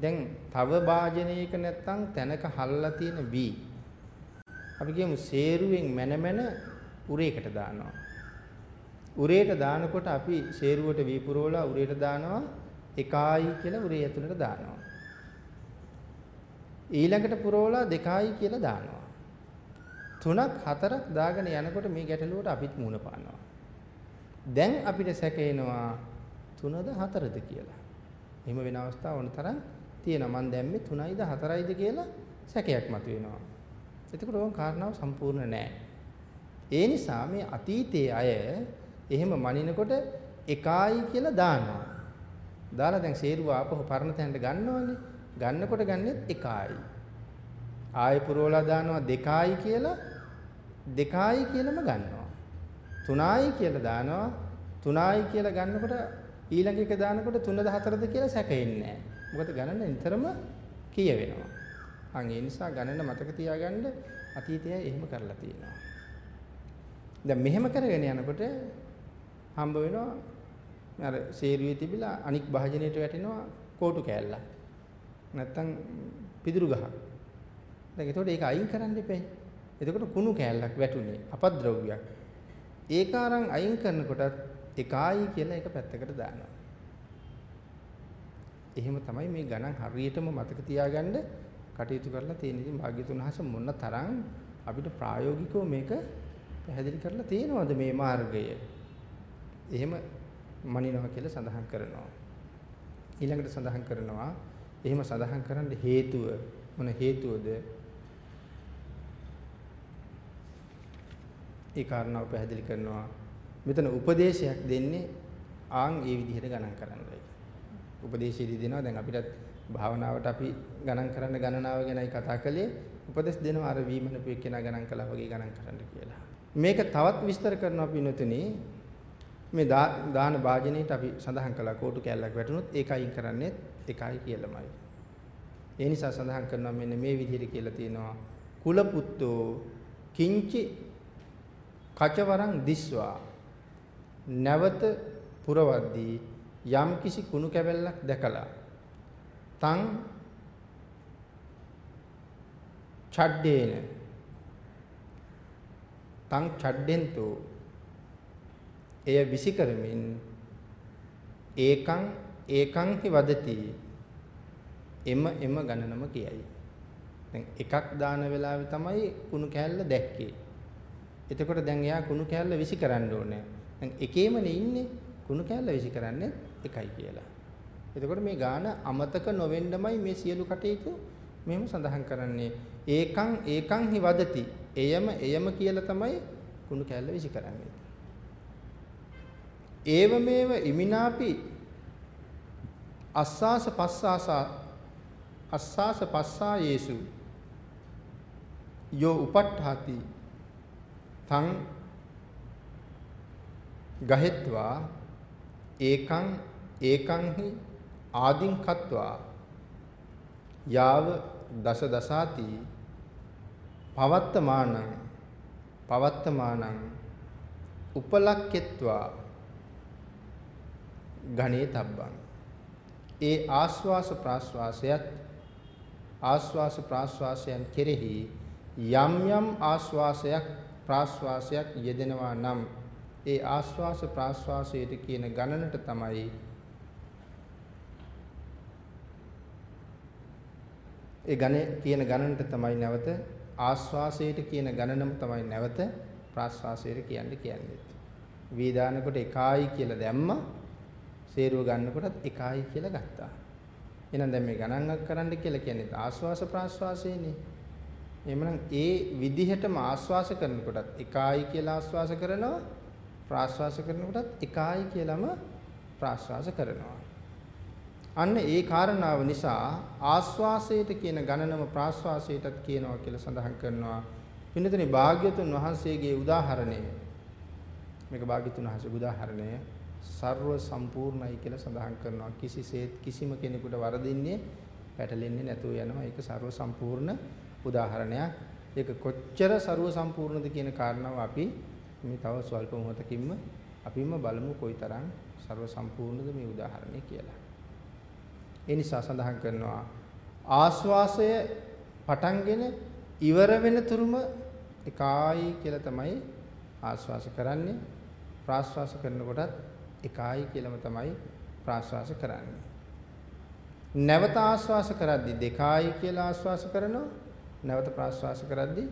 දැන් තව වාජනයක නැත්තම් තැනක හල්ලා තියෙන බී. අපි කියමු සේරුවෙන් මැන මැන උරේකට දානවා. උරේට දානකොට අපි සේරුවට වී පුරවලා උරේට දානවා එකයි කියලා උරේ ඇතුළට දානවා. ඊළඟට පුරවලා දෙකයි කියලා දානවා. තුනක් හතරක් දාගෙන යනකොට මේ ගැටලුවට අපිත් මුණ පානවා. දැන් අපිට සැකේනවා තුනද හතරද කියලා. එහෙම වෙන අවස්ථා වුණ තරම් තියෙනවා. මම දැම්මේ 3යිද 4යිද කියලා සැකයක් මතුවෙනවා. එතකොට ඕන කාරණාව සම්පූර්ණ නෑ. ඒ නිසා මේ අතීතයේ අය එහෙම මනිනකොට එකයි කියලා දානවා. දාලා දැන් සේරුව ආපහු පරණ තැනට ගන්නවනේ. ගන්නකොට ගන්නෙත් එකයි. ආයෙ පුරවලා දානවා දෙකයි කියලා දෙකයි කියලාම ගන්නවා. තුනයි කියලා දානවා. තුනයි කියලා ගන්නකොට ඊළඟ එක දානකොට 3ද 4ද කියලා සැකෙන්නේ නැහැ. මොකද ගණන නිතරම කියවෙනවා. අන් ඒ නිසා ගණන මතක තියාගන්න අතීතය එහෙම කරලා තියෙනවා. දැන් මෙහෙම කරගෙන යනකොට හම්බ වෙනවා අර සේරුවේ තිබිලා අනික් භාජනයට වැටෙනවා කෝටු කෑල්ලක්. නැත්තම් පිදුරු ගහක්. දැන් ඒතකොට ඒක අයින් කරන්න එපැයි. එතකොට කුණු කෑල්ලක් වැටුනේ අපද්‍රව්‍යයක්. ඒක අරන් අයින් කරනකොටත් එකයි කියලා එක පැත්තකට දානවා. එහෙම තමයි මේ ගණන් හරියටම මතක තියාගන්න කටයුතු කරලා තියෙන ඉතින් භාග්‍යතුන් වහන්සේ මොන තරම් අපිට ප්‍රායෝගිකව මේක පැහැදිලි කරලා තියෙනවද මේ මාර්ගය. එහෙම මනිනවා කියලා සඳහන් කරනවා. ඊළඟට සඳහන් කරනවා එහෙම සඳහන් කරන්න හේතුව මොන හේතුවද? ඒ කාරණාව පැහැදිලි කරනවා. මෙතන උපදේශයක් දෙන්නේ ආන් ඒ විදිහට ගණන් කරන්නයි. උපදේශයේදී දෙනවා දැන් අපිටත් භාවනාවට අපි ගණන් කරන්න ගණනාව ගැනයි කතා කළේ. උපදේශ දෙනවා අර වීමනපු එක්කෙනා ගණන් කළා වගේ ගණන් කරන්න කියලා. මේක තවත් විස්තර කරනවා පින්නතුනේ මේ දාන වාජනයේට අපි සඳහන් කළා කෝටු කැල්ලක් වැටුනොත් ඒකයි කරන්නේ එකයි කියලාමයි. ඒ නිසා සඳහන් කරනවා මෙන්න මේ විදිහට කියලා තියෙනවා කුල පුත්තෝ කිංචි කචවරං දිස්වා නැවත පුරවද්දී යම් කිසි කුණු කැබැල්ලක් දැකලා තං චඩ්ඩේන තං චඩ්ඩෙන්තෝ එය විසි කරමින් ඒකං ඒකං හි වදති එම එම ගණනම කියයි. දැන් එකක් දාන වෙලාවේ තමයි කුණු කෑල්ල දැක්කේ. එතකොට දැන් එයා කුණු කෑල්ල විසි කරන්න ඕනේ. දැන් එකේමනේ ඉන්නේ කුණු කෑල්ල විසි කරන්නේ එකයි කියලා. එතකොට මේ ගාන අමතක නොවෙන්නමයි මේ සියලු කටයුතු මෙහෙම සඳහන් කරන්නේ. ඒකං ඒකං හි වදති. එයම එයම කියලා තමයි කුණු කෑල්ල විසි කරන්නේ. ඒවමේව ඉමිනාපි අස්සාස පස්සාසා අස්සාස පස්සායේසු යෝ උපට්ඨාති තං ගහෙත්වා ඒකං ඒකංහි ආදින් කତ୍වා යාව දස දසාති පවත්තමානං පවත්තමානං උපලක්කෙත්වා ගණේ තබ්බං. ඒ ආස්වාස ප්‍රාස්වාසයත් ආස්වාස ප්‍රාස්වාසයන් කෙරෙහි යම් යම් ආස්වාසයක් ප්‍රාස්වාසයක් යෙදෙනවා නම් ඒ ආස්වාස ප්‍රාස්වාසයට කියන ගණනට තමයි ඒ ගණේ කියන ගණනට තමයි නැවත ආස්වාසයට කියන ගණනම තමයි නැවත ප්‍රාස්වාසයට කියන්නේ කියන්නේ. වේදානකොට එකයි කියලා දැම්මා. සේරුව ගන්නකොටත් එකයි කියලා ගත්තා. එහෙනම් දැන් මේ ගණන්ක් කරන්න කියලා කියන්නේ ආස්වාස ප්‍රාස්වාසයනේ. එහෙමනම් ඒ විදිහටම ආස්වාස කරනකොටත් එකයි කියලා ආස්වාස කරනවා ප්‍රාස්වාස කරනකොටත් එකයි කියලාම ප්‍රාස්වාස කරනවා. අන්න ඒ කාරණාව නිසා ආස්වාසයට කියන ගණනම ප්‍රාස්වාසයටත් කියනවා කියලා සඳහන් කරනවා. පින්නතනේ භාග්‍යතුන් වහන්සේගේ උදාහරණය. මේක භාග්‍යතුන් වහන්සේගේ උදාහරණය ਸਰව සම්පූර්ණයි කියලා සඳහන් කරනවා. කිසිසේත් කිසිම කෙනෙකුට වරදින්නේ පැටලෙන්නේ නැතුව යනවා. ඒක ਸਰව සම්පූර්ණ උදාහරණයක්. ඒක කොච්චර ਸਰව සම්පූර්ණද කියන කාරණාව අපි මේ තව ස්වල්ප මොහොතකින්ම අපිම බලමු කොයිතරම් ਸਰව සම්පූර්ණද මේ උදාහරණය කියලා. ඒ නිසා සඳහන් කරනවා ආස්වාසය පටන්ගෙන ඉවර වෙන තුරුම එකයි කියලා තමයි ආස්වාස කරන්නේ. ප්‍රාස්වාස කරනකොටත් එකයි කියලාම තමයි ප්‍රාස්වාස කරන්නේ. නැවත ආස්වාස කරද්දි දෙකයි කියලා ආස්වාස කරනවා. නැවත ප්‍රාස්වාස කරද්දි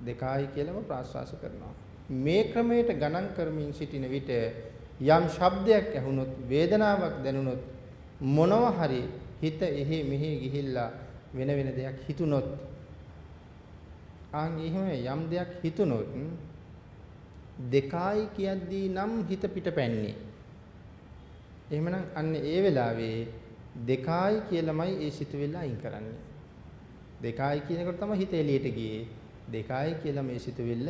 දෙකයි කියලාම ප්‍රාස්වාස කරනවා. මේ ක්‍රමයට ගණන් කරමින් සිටින විට යම් ශබ්දයක් ඇහුනොත් වේදනාවක් දැනුනොත් මොනවා හරි හිත එහි මෙහි ගිහිල්ලා වෙන වෙන දෙයක් හිතුනොත් ආන් එහෙම යම් දෙයක් හිතුනොත් දෙකයි කියද්දී නම් හිත පිටපැන්නේ. එහෙමනම් අන්න ඒ වෙලාවේ දෙකයි කියලාමයි ඒ සිතුවිල්ල අයින් කරන්නේ. දෙකයි කියනකොට තමයි හිත එළියට ගියේ. දෙකයි කියලා මේ සිතුවිල්ල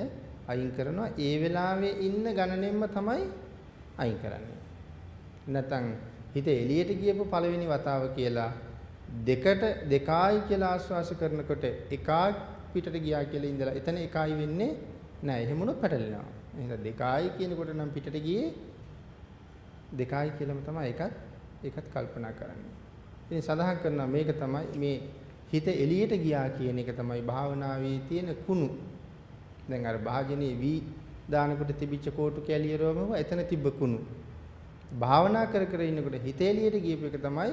අයින් කරනවා. ඒ වෙලාවේ ඉන්න ගණනෙන්ම තමයි අයින් කරන්නේ. නැත්නම් හිත එළියට ගියපු පළවෙනි වතාව කියලා දෙකට දෙකයි කියලා ආස්වාස කරනකොට එකක් පිටට ගියා කියලා ඉඳලා එතන එකයි වෙන්නේ නැහැ. එහෙම වුණොත් පැටලෙනවා. එහෙනම් දෙකයි කියනකොට නම් පිටට ගියේ දෙකයි කියලාම තමයි ඒකත් ඒකත් කල්පනා කරන්නේ. ඉතින් සඳහන් කරනවා මේක තමයි මේ හිත එළියට ගියා කියන එක තමයි භාවනාවේ තියෙන කුණු. දැන් අර භාජනයේ වී දානකොට තිබිච්ච කෝටු කැලියරවම එතන තිබ්බ කුණු. භාවනා කර කර ඉන්නකොට හිත එළියට ගියපු එක තමයි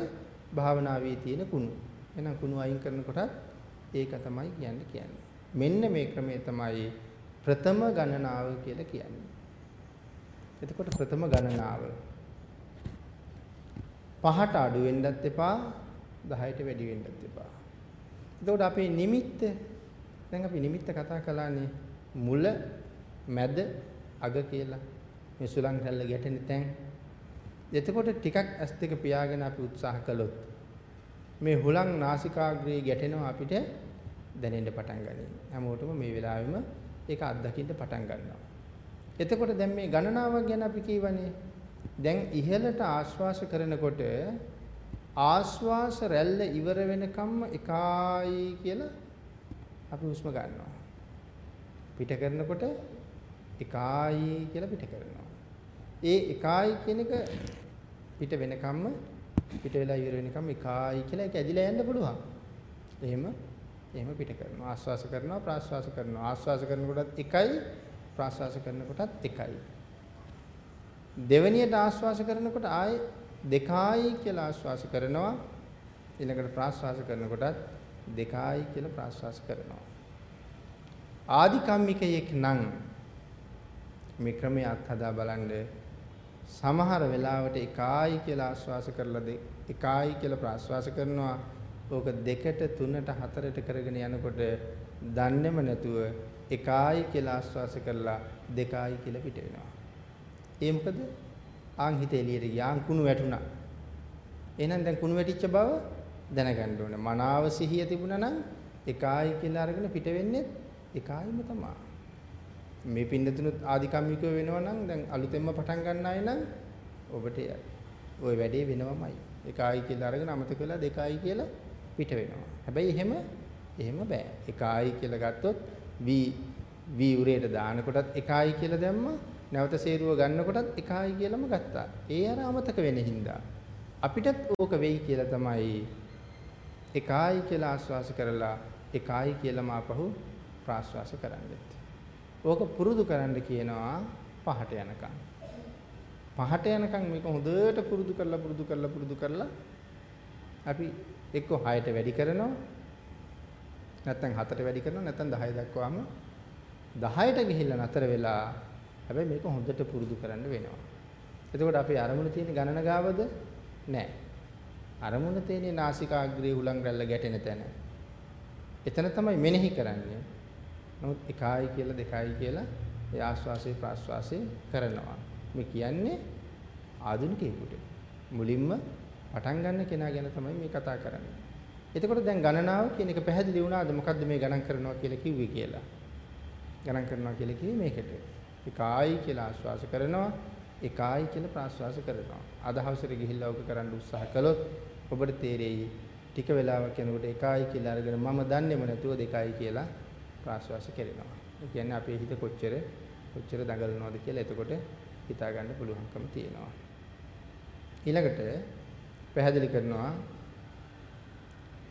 භාවනාවේ තියෙන කුණු. එහෙනම් කුණු අයින් කරනකොට ඒක තමයි කියන්නේ කියන්නේ. මෙන්න මේ ක්‍රමය තමයි ප්‍රථම ගණනාව කියලා කියන්නේ. එතකොට ප්‍රථම ගණනාව පහට අඩු වෙන්නත් එපා 10ට වැඩි වෙන්නත් එපා. එතකොට අපේ නිමිත්ත දැන් අපි නිමිත්ත කතා කළානේ මුල මැද අග කියලා. මේ සුලං රැල්ල ගැටෙන තැන්. එතකොට ටිකක් ඇස් දෙක පියාගෙන අපි උත්සාහ කළොත් මේ හුලං නාසිකාග්‍රේ ගැටෙනවා අපිට දැනෙන්න පටන් ගනී. හැමෝටම මේ වෙලාවෙම ඒක අත්දකින්න පටන් ගන්නවා. එතකොට දැන් මේ ගණනාවක් ගැන අපි කියවනේ. දැන් ඉහළට ආශ්වාස කරනකොට ආශ්වාස රැල්ල ඉවර වෙනකම්ම එකයි කියලා අපි හුස්ම ගන්නවා. පිට කරනකොට එකයි කියලා පිට කරනවා. ඒ එකයි කියන එක පිට වෙනකම්ම පිට වෙලා ඉවර වෙනකම් එකයි කියලා ඒක ඇදිලා යන්න පුළුවන්. එහෙම එහෙම පිට කරනවා. ආස්වාස කරනවා ප්‍රාස්වාස කරනවා. ආස්වාස කරනකොටත් එකයි ප්‍රාස්වාස කරනකොටත් එකයි. දෙවැනියට ආස්වාස කරනකොට ආයේ දෙකයි කියලා ආස්වාස කරනවා. ඊළඟට ප්‍රාස්වාස කරනකොටත් දෙකයි කියලා ප්‍රාස්වාස කරනවා. ආදි කම්මිකයෙක් නම් මේ ක්‍රමය අත්හදා බලන්න සමහර වෙලාවට එකයි කියලා ආස්වාස කරලා එකයි කියලා ප්‍රාස්වාස කරනවා ඕක දෙකට තුනට හතරට කරගෙන යනකොට දන්නේම නැතුව එකයි කියලා ආස්වාස කරලා දෙකයි කියලා පිට වෙනවා. ඒ මොකද? ආන් හිත එළියට යාන් කුණු වැටුණා. එහෙනම් දැන් කුණු වැටිච්ච බව දැනගන්න ඕනේ. මනාව සිහිය තිබුණා නම් එකයි කියලා අරගෙන පිට වෙන්නේ එකයිම තමයි. මේ පින්නතුනුත් ආධිකම්මිකව වෙනවා නම් දැන් අලුතෙන්ම පටන් ගන්න අය නම් ඔබට ওই වැඩේ වෙනවමයි. එකයි කියලා අරගෙන අමතක වෙලා දෙකයි කියලා පිට වෙනවා. හැබැයි එහෙම එහෙම බෑ. එකයි කියලා ගත්තොත් v v උරේට දානකොටත් එකයි කියලා දැම්ම නැවත සේරුව ගන්නකොටත් එකයි කියලාම ගත්තා. ඒ අර අමතක වෙන හින්දා අපිටත් ඕක වෙයි කියලා තමයි එකයි කියලා ආස්වාස කරලා එකයි කියලාම ආපහු ප්‍රාස්වාස කරන්නේ. ඕක පුරුදු කරන්න කියනවා පහට යනකම්. පහට යනකම් මේක හොඳට පුරුදු කරලා පුරුදු කරලා පුරුදු කරලා අපි එක්ක 6ට වැඩි කරනවා නැත්නම් 7ට වැඩි කරනවා නැත්නම් 10 දක්වාම 10ට ගිහිල්ලා නතර වෙලා හැබැයි මේක හොඳට පුරුදු කරන්න වෙනවා. එතකොට අපේ අරමුණ තියෙන ගණන ගාවද? නැහැ. අරමුණ තේනේ නාසිකාග්‍රේ හුලං රැල්ල ගැටෙන තැන. එතන තමයි මෙනෙහි කරන්නේ. නමුත් එකයි කියලා දෙකයි කියලා ඒ ආස්වාසේ ප්‍රාස්වාසේ කරනවා. මේ කියන්නේ ආධුනිකයෙකුට. මුලින්ම පටන් ගන්න කෙනා ගැන තමයි මේ කතා කරන්නේ. එතකොට දැන් ගණනාව කියන එක පැහැදිලි වුණාද මොකද්ද මේ ගණන් කරනවා කියලා කිව්වේ කියලා. ගණන් කරනවා කියලා කිව්වේ මේකට. එකයි කියලා ආස්වාස කරනවා එකයි කියලා ප්‍රාස්වාස කරනවා. අද හවසට ගිහිල්ලා ඔක කරන්න උත්සාහ කළොත් ඔබට තේරෙයි ටික වෙලාවක් යනකොට එකයි කියලා අරගෙන මම දන්නේම නැතුව දෙකයි කියලා ප්‍රාශ්වාස කරනවා. ඒ කියන්නේ අපේ හිත කොච්චර කොච්චර දඟලනවද කියලා එතකොට හිතා ගන්න පුළුවන්කම තියෙනවා. ඊළඟට පැහැදිලි කරනවා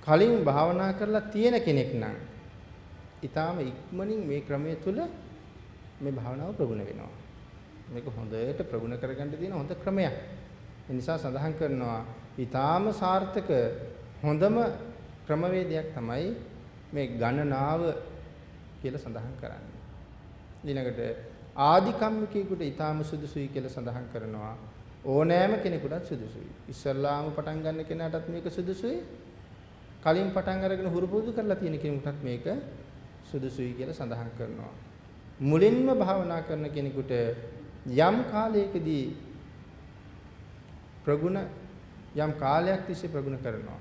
කලින් භාවනා කරලා තියෙන කෙනෙක් නම් ඊටාම ඉක්මනින් මේ ක්‍රමය තුල මේ භාවනාව ප්‍රගුණ වෙනවා. මේක හොඳට ප්‍රගුණ කරගන්න තියෙන හොඳ ක්‍රමයක්. ඒ නිසා සඳහන් කරනවා ඊටාම සාර්ථක හොඳම ක්‍රමවේදයක් තමයි මේ ගණනාව කියලා සඳහන් කරන්නේ. ඊළඟට ආදිකම්මිකයෙකුට ඊටාම සුදුසුයි කියලා සඳහන් කරනවා. ඕනෑම කෙනෙකුටත් සුදුසුයි. ඉස්සල්ලාම පටන් ගන්න කෙනාටත් මේක සුදුසුයි. කලින් පටන් අරගෙන හුරු පුරුදු කරලා තියෙන කෙනෙකුටත් මේක සුදුසුයි කියලා සඳහන් කරනවා. මුලින්ම භාවනා කරන කෙනෙකුට යම් කාලයකදී ප්‍රගුණ යම් කාලයක් තිස්සේ ප්‍රගුණ කරනවා.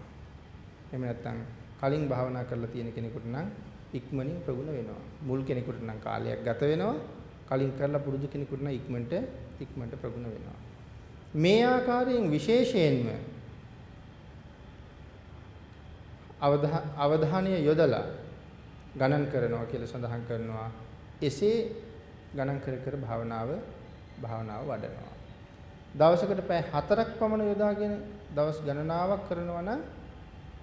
එහෙම නැත්නම් කලින් භාවනා කරලා තියෙන කෙනෙකුට නම් ඉක්මනින් ප්‍රගුණ වෙනවා. මුල් කෙනෙකුට නම් කාලයක් ගත වෙනවා. කලින් කරලා පුරුදු කෙනෙකුට නම් ඉක්මනට ඉක්මනට ප්‍රගුණ වෙනවා. මේ ආකාරයෙන් විශේෂයෙන්ම අවධානය යොදලා ගණන් කරනවා කියලා සඳහන් කරනවා. එසේ ගණන් කර කර භාවනාව භාවනාව වඩනවා. දවසකට පැය 4ක් පමණ යොදාගෙන දවස් ගණනාවක් කරනවා නම්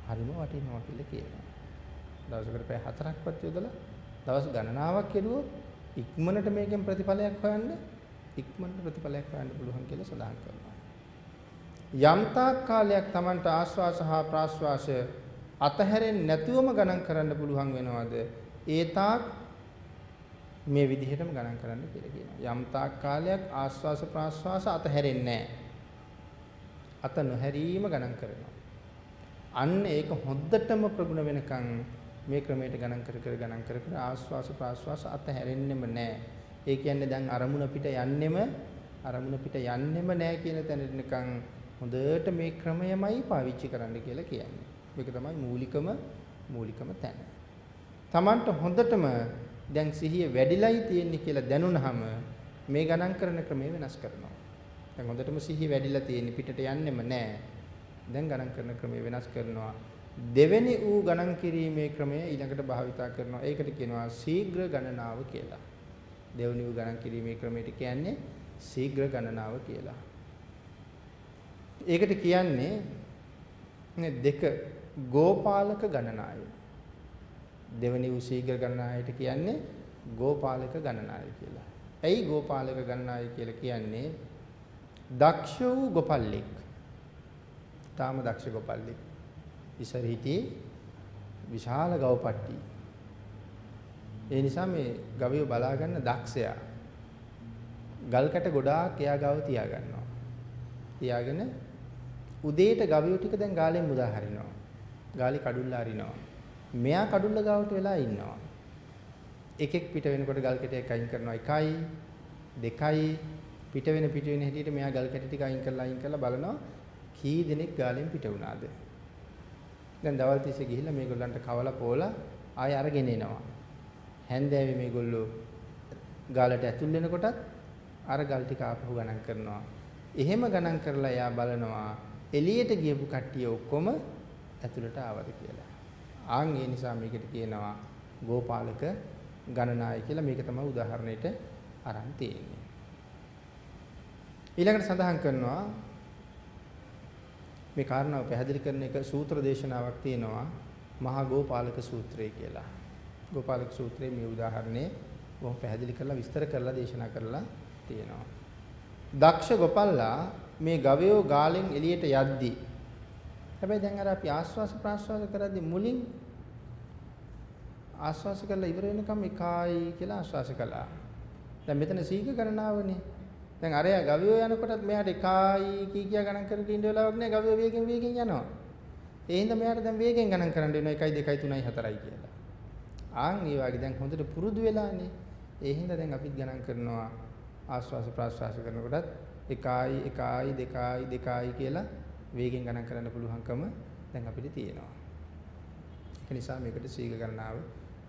හරිම වටිනවා කියලා කියනවා. දවසකට පැය 4ක්වත් යොදලා දවස් ගණනාවක් කෙරුවොත් ඉක්මනට මේකෙන් ප්‍රතිඵලයක් හොයන්න ඉක්මනට ප්‍රතිඵලයක් හොයන්න පුළුවන් කියලා සඳහන් කරනවා. යම් තාක් කාලයක් Tamanට ආශ්වාස හා ප්‍රාශ්වාස අතහැරෙන්නේ නැතුවම ගණන් කරන්න පුළුවන් වෙනවද? ඒ තාක් මේ විදිහටම ගණන් කරන්න කියලා කියනවා. යම් තාක් කාලයක් ආශ්වාස ප්‍රාශ්වාස අතහැරෙන්නේ නැහැ. අත නොහැරීම ගණන් කරනවා. අන්න ඒක හොද්දටම ප්‍රගුණ වෙනකන් මේ ක්‍රමයට ගණන් කර කර ගණන් කර කර ආස්වාස ප්‍රාස්වාස අතහැරෙන්නෙම නැහැ. ඒ කියන්නේ දැන් අරමුණ පිට යන්නෙම අරමුණ පිට යන්නෙම නැහැ කියන තැනට නිකන් හොඳට මේ ක්‍රමයමයි පාවිච්චි කරන්න කියලා කියන්නේ. මේක තමයි මූලිකම මූලිකම තැන. Tamanට හොඳටම දැන් සිහිය වැඩිලයි තියෙන්නේ කියලා දැනුණාම මේ ගණන් කරන ක්‍රමය වෙනස් කරනවා. දැන් හොඳටම සිහිය වැඩිලා තියෙන්නේ පිටට යන්නෙම නැහැ. දැන් ගණන් කරන ක්‍රමය වෙනස් කරනවා. දෙවෙනි ඌ ගණන් කිරීමේ ක්‍රමය ඊළඟට භාවිතා කරනවා. ඒකට කියනවා ශීඝ්‍ර ගණනාව කියලා. දෙවෙනි ඌ ගණන් කිරීමේ ක්‍රමයට කියන්නේ ශීඝ්‍ර ගණනාව කියලා. ඒකට කියන්නේ නේ දෙක ගෝපාලක ගණනාය. දෙවෙනි ඌ ශීඝ්‍ර ගණනායට කියන්නේ ගෝපාලක ගණනාය කියලා. ඇයි ගෝපාලක ගණනාය කියලා කියන්නේ? දක්ෂ වූ ගොපල්ලෙක් තාම දක්ෂ ගොපල්ලෙක්. ඉස්සර හිටියේ විශාල ගවපට්ටි. ඒ නිසා මේ ගවයෝ බලා ගන්න දක්ෂයා. ගල්කට ගොඩාක් එයා ගාව තියා ගන්නවා. තියාගෙන උදේට ගවයෝ ටික දැන් ගාලෙන් මුදා හරිනවා. ගාලි කඩුල්ල හරිනවා. මෙයා කඩුල්ල ගාවට වෙලා ඉන්නවා. එකෙක් පිට වෙනකොට ගල් කැටයක් අයින් කරනවා එකයි දෙකයි පිට වෙන පිට වෙන හැටියට මෙයා ගල් කැට ටික අයින් කරලා අයින් කරලා බලනවා කී දෙනෙක් ගාලෙන් පිට වුණාද? දැන් දවල් තිස්සේ ගිහිල්ලා මේගොල්ලන්ට කවලා පෝලා ආය අරගෙන එනවා. හැන්දෑවේ මේගොල්ලෝ ගාලට ඇතුල් වෙනකොටත් අර ගල් ටික ආපහු ගණන් කරනවා. එහෙම ගණන් කරලා එයා බලනවා එළියට ගියපු කට්ටිය ඔක්කොම ඇතුළට ආවද කියලා. ආන් ඒ නිසා මේකට කියනවා ගෝපාලක ගණනාය කියලා මේක තමයි උදාහරණයට අරන් තියෙන්නේ. ඊළඟට සඳහන් කරනවා මේ කාරණාව පැහැදිලි කරන එක සූත්‍ර දේශනාවක් තියෙනවා මහා ගෝපාලක සූත්‍රය කියලා. ගෝපාලක සූත්‍රයේ මේ උදාහරණේ බොහොම පැහැදිලි කරලා විස්තර කරලා දේශනා කරලා තියෙනවා. දක්ෂ ගොපල්ලා මේ ගවයෝ ගාලෙන් එළියට යද්දී හැබැයි දැන් අර අපි ආස්වාස ප්‍රාස්වාස කරද්දී මුලින් ආස්වාස කරලා ඉවර වෙනකම් එකයි කියලා ආස්වාස කළා. දැන් මෙතන සීඝ ගණනාවනේ. දැන් අරයා ගවියෝ යනකොටත් මෙයාට එකයි කී කියා ගණන් කරගෙන ඉන්න වෙලාවක් නෑ ගවියෝ වේගෙන් වේගෙන් යනවා. ඒ හින්දා මෙයාට දැන් වේගෙන් ගණන් කරන්න වෙනවා 1 2 3 4යි කියලා. ආන් ඒ වගේ දැන් හොඳට පුරුදු වෙලානේ. ඒ හින්දා දැන් අපිත් ගණන් කරනවා ආස්වාස ප්‍රාස්වාස කරනකොටත් 1යි 1යි 2යි 2යි කියලා වේගෙන් ගණන් කරන්න පුළුවන්කම දැන් අපිට තියෙනවා. ඒක නිසා මේකට ශීඝ්‍ර ගණනාව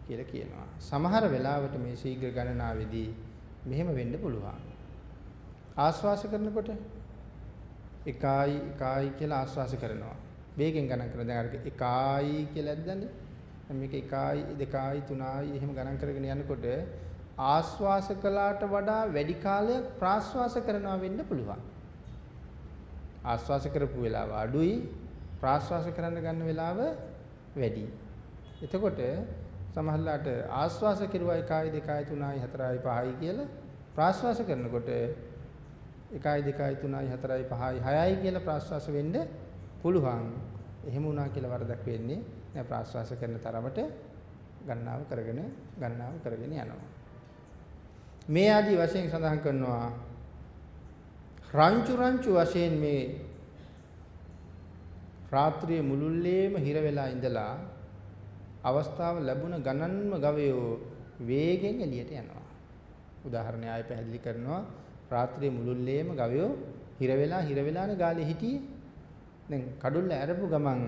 කියලා කියනවා. සමහර වෙලාවට මේ ශීඝ්‍ර ගණනාවේදී මෙහෙම වෙන්න පුළුවන්. ආස්වාස කරනකොට 1යි 1යි කියලා ආස්වාස කරනවා. වේගෙන් ගණන් කරන දැන් අර 1යි කියලා ඇද්දන්නේ. මේක 1යි 2යි 3යි එහෙම ගණන් කරගෙන යනකොට ආස්වාස කළාට වඩා වැඩි කාලයක් ප්‍රාස්වාස කරනවා වෙන්න පුළුවන්. ආස්වාස කරපු වෙලාව අඩුයි ප්‍රාස්වාස කරන්න ගන්න වෙලාව වැඩි. එතකොට සමහරලාට ආස්වාස කෙරුවා 1යි 2යි 3යි 4යි 5යි කියලා ප්‍රාස්වාස කරනකොට 1යි 2යි 3යි 4යි 5යි 6යි කියලා ප්‍රාස්වාස වෙන්න පුළුවන්. එහෙම වුණා කියලා වරදක් වෙන්නේ නෑ ප්‍රාස්වාස කරන තරමට ගණනාව කරගෙන ගණනාව කරගෙන යනවා. මේ ආදී වශයෙන් සඳහන් කරනවා රංචු රංචු වශයෙන් මේ රාත්‍රියේ මුළුල්ලේම හිර වෙලා ඉඳලා අවස්ථාව ලැබුණ ගණන්ම ගවයෝ වේගෙන් එළියට යනවා. උදාහරණයක් ආයෙ පැහැදිලි කරනවා රාත්‍රියේ මුළුල්ලේම ගවයෝ හිර වෙලා හිර වෙලානේ ගාලේ හිටියේ. දැන් කඩුල්ල ඇරපු ගමන්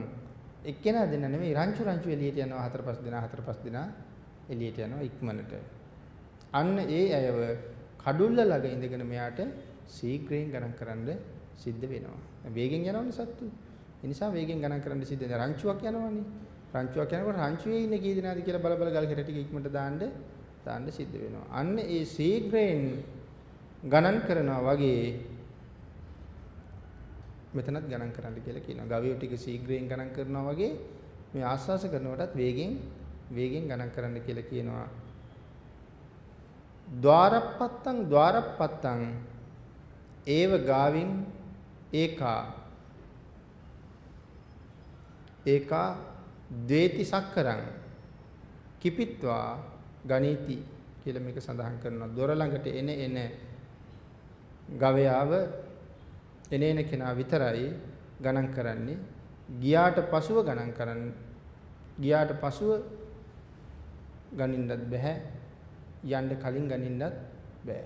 එක්කෙනා දෙන්න නෙමෙයි රංචු රංචු එළියට යනවා හතර පහ දෙනා හතර පහ දෙනා එළියට යනවා ඉක්මනට. අන්න ඒ අයව කඩුල්ල ළඟ ඉඳගෙන මෙයාට ශීඝ්‍රයෙන් ගණන් කරන්න සිද්ධ වෙනවා. වේගෙන් යනවනේ සත්තු. ඒ නිසා වේගෙන් ගණන් කරන්න සිද්ධ වෙනවා. රංචුවක් යනවනේ. රංචුවක් යනකොට රංචුවේ ඉන්නේ කී දෙනාද කියලා බල බල ගල් කෙර ටික ඉක්මනට දාන්න දාන්න සිද්ධ වෙනවා. අන්න ඒ ශීඝ්‍රයෙන් ගණන් කරනවා වගේ මෙතනත් ගණන් කරන්න කියලා කියනවා. ගවය ටික ශීඝ්‍රයෙන් ගණන් කරනවා වගේ මේ ආස්වාස කරනකොටත් වේගෙන් වේගෙන් ගණන් කරන්න කියලා කියනවා. ద్వාරපත්තං ద్వාරපත්තං ඒව ගාවින් ඒකා ඒකා ද්වේති සක්කරං කිපිත්වා ගණීති කියලා මේක සඳහන් කරනවා. දොර ළඟට එන එන ගවයාව එන එන කෙනා විතරයි ගණන් කරන්නේ. ගියාට පසුව ගණන් කරන්න ගියාට පසුව ගණින්නත් බෑ. යන්න කලින් ගණින්නත් බෑ.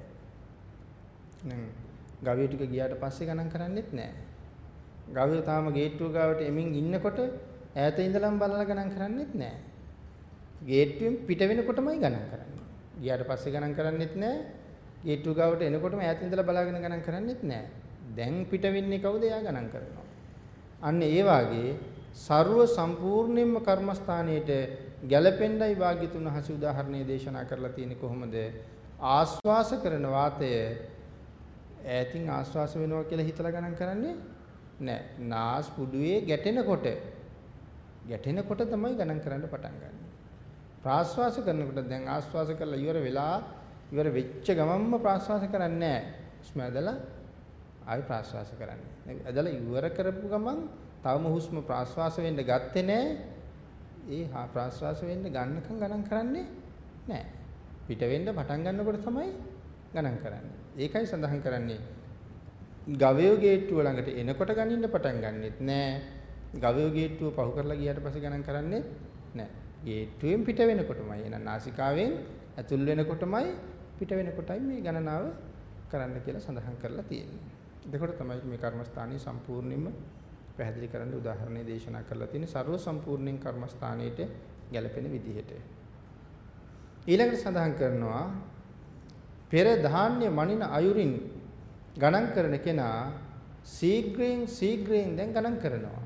නං ගවය ටික ගියාට පස්සේ ගණන් කරන්නෙත් නෑ. ගවය තාම ගේට්ටුව ගාවට එමින් ඉන්නකොට ඈත ඉඳලම බලලා ගණන් කරන්නෙත් නෑ. ගේට්ටුවෙන් පිට වෙනකොටමයි ගණන් කරන්නේ. ගියාට පස්සේ ගණන් කරන්නෙත් නෑ. ගේට්ටුව ගාවට එනකොටම ඈත ඉඳලා බලාගෙන ගණන් කරන්නෙත් නෑ. දැන් පිට වෙන්නේ කවුද? එයා ගණන් කරනවා. අන්න ඒ වාගේ ਸਰව සම්පූර්ණයෙන්ම කර්මස්ථානයේට ගැළපෙන්නයි වාග්යතුන් හසු උදාහරණයේ දේශනා කරලා තියෙන්නේ කොහොමද? ආස්වාස කරන වාතය ඈතින් ආස්වාස වෙනවා කියලා හිතලා ගණන් කරන්නේ නෑ. නාස් පුඩුවේ ගැටෙනකොට ගැටෙනකොට තමයි ගණන් කරන්න පටන් ගන්න. ප්‍රාශ්වාස කරනකොට දැන් ආශ්වාස කරලා ඉවර වෙලා ඉවර වෙච්ච ගමන්ම ප්‍රාශ්වාස කරන්නේ නැහැ. හුස්ම ඇදලා ආයි ප්‍රාශ්වාස කරන්නේ. ඇදලා ඉවර කරපු ගමන් තවම හුස්ම ප්‍රාශ්වාස වෙන්න ගත්තේ නැහැ. ඒ ප්‍රාශ්වාස වෙන්න ගන්නකම් ගණන් කරන්නේ නැහැ. පිට වෙන්න පටන් ගන්නකොට තමයි ගණන් කරන්නේ. ඒකයි සඳහන් කරන්නේ ගවයෝ ගේට්ටුව ළඟට එනකොට ගනින්න පටන් ගන්නෙත් නැහැ. ගවයෝ ගේට්ටුව පහු කරලා ගියාට පස්සේ ගණන් කරන්නේ නැහැ. ගේට්ටුවෙන් පිට වෙනකොටමයි එහෙනම් නාසිකාවෙන් ඇතුල් වෙනකොටමයි පිට වෙනකොටයි මේ ගණනාව කරන්න කියලා සඳහන් කරලා තියෙන්නේ. එතකොට තමයි මේ කර්මස්ථානීය සම්පූර්ණයෙන්ම පැහැදිලි කරන්න උදාහරණ දේශනා කරලා තියෙන්නේ ਸਰව සම්පූර්ණයෙන් කර්මස්ථානයේට ගැලපෙන විදිහට. ඊළඟට සඳහන් කරනවා පෙර ධාන්‍ය මනින අයුරින් ගණන් කරන කෙනා ශීඝ්‍රයෙන් ශීඝ්‍රයෙන් දැන් ගණන් කරනවා.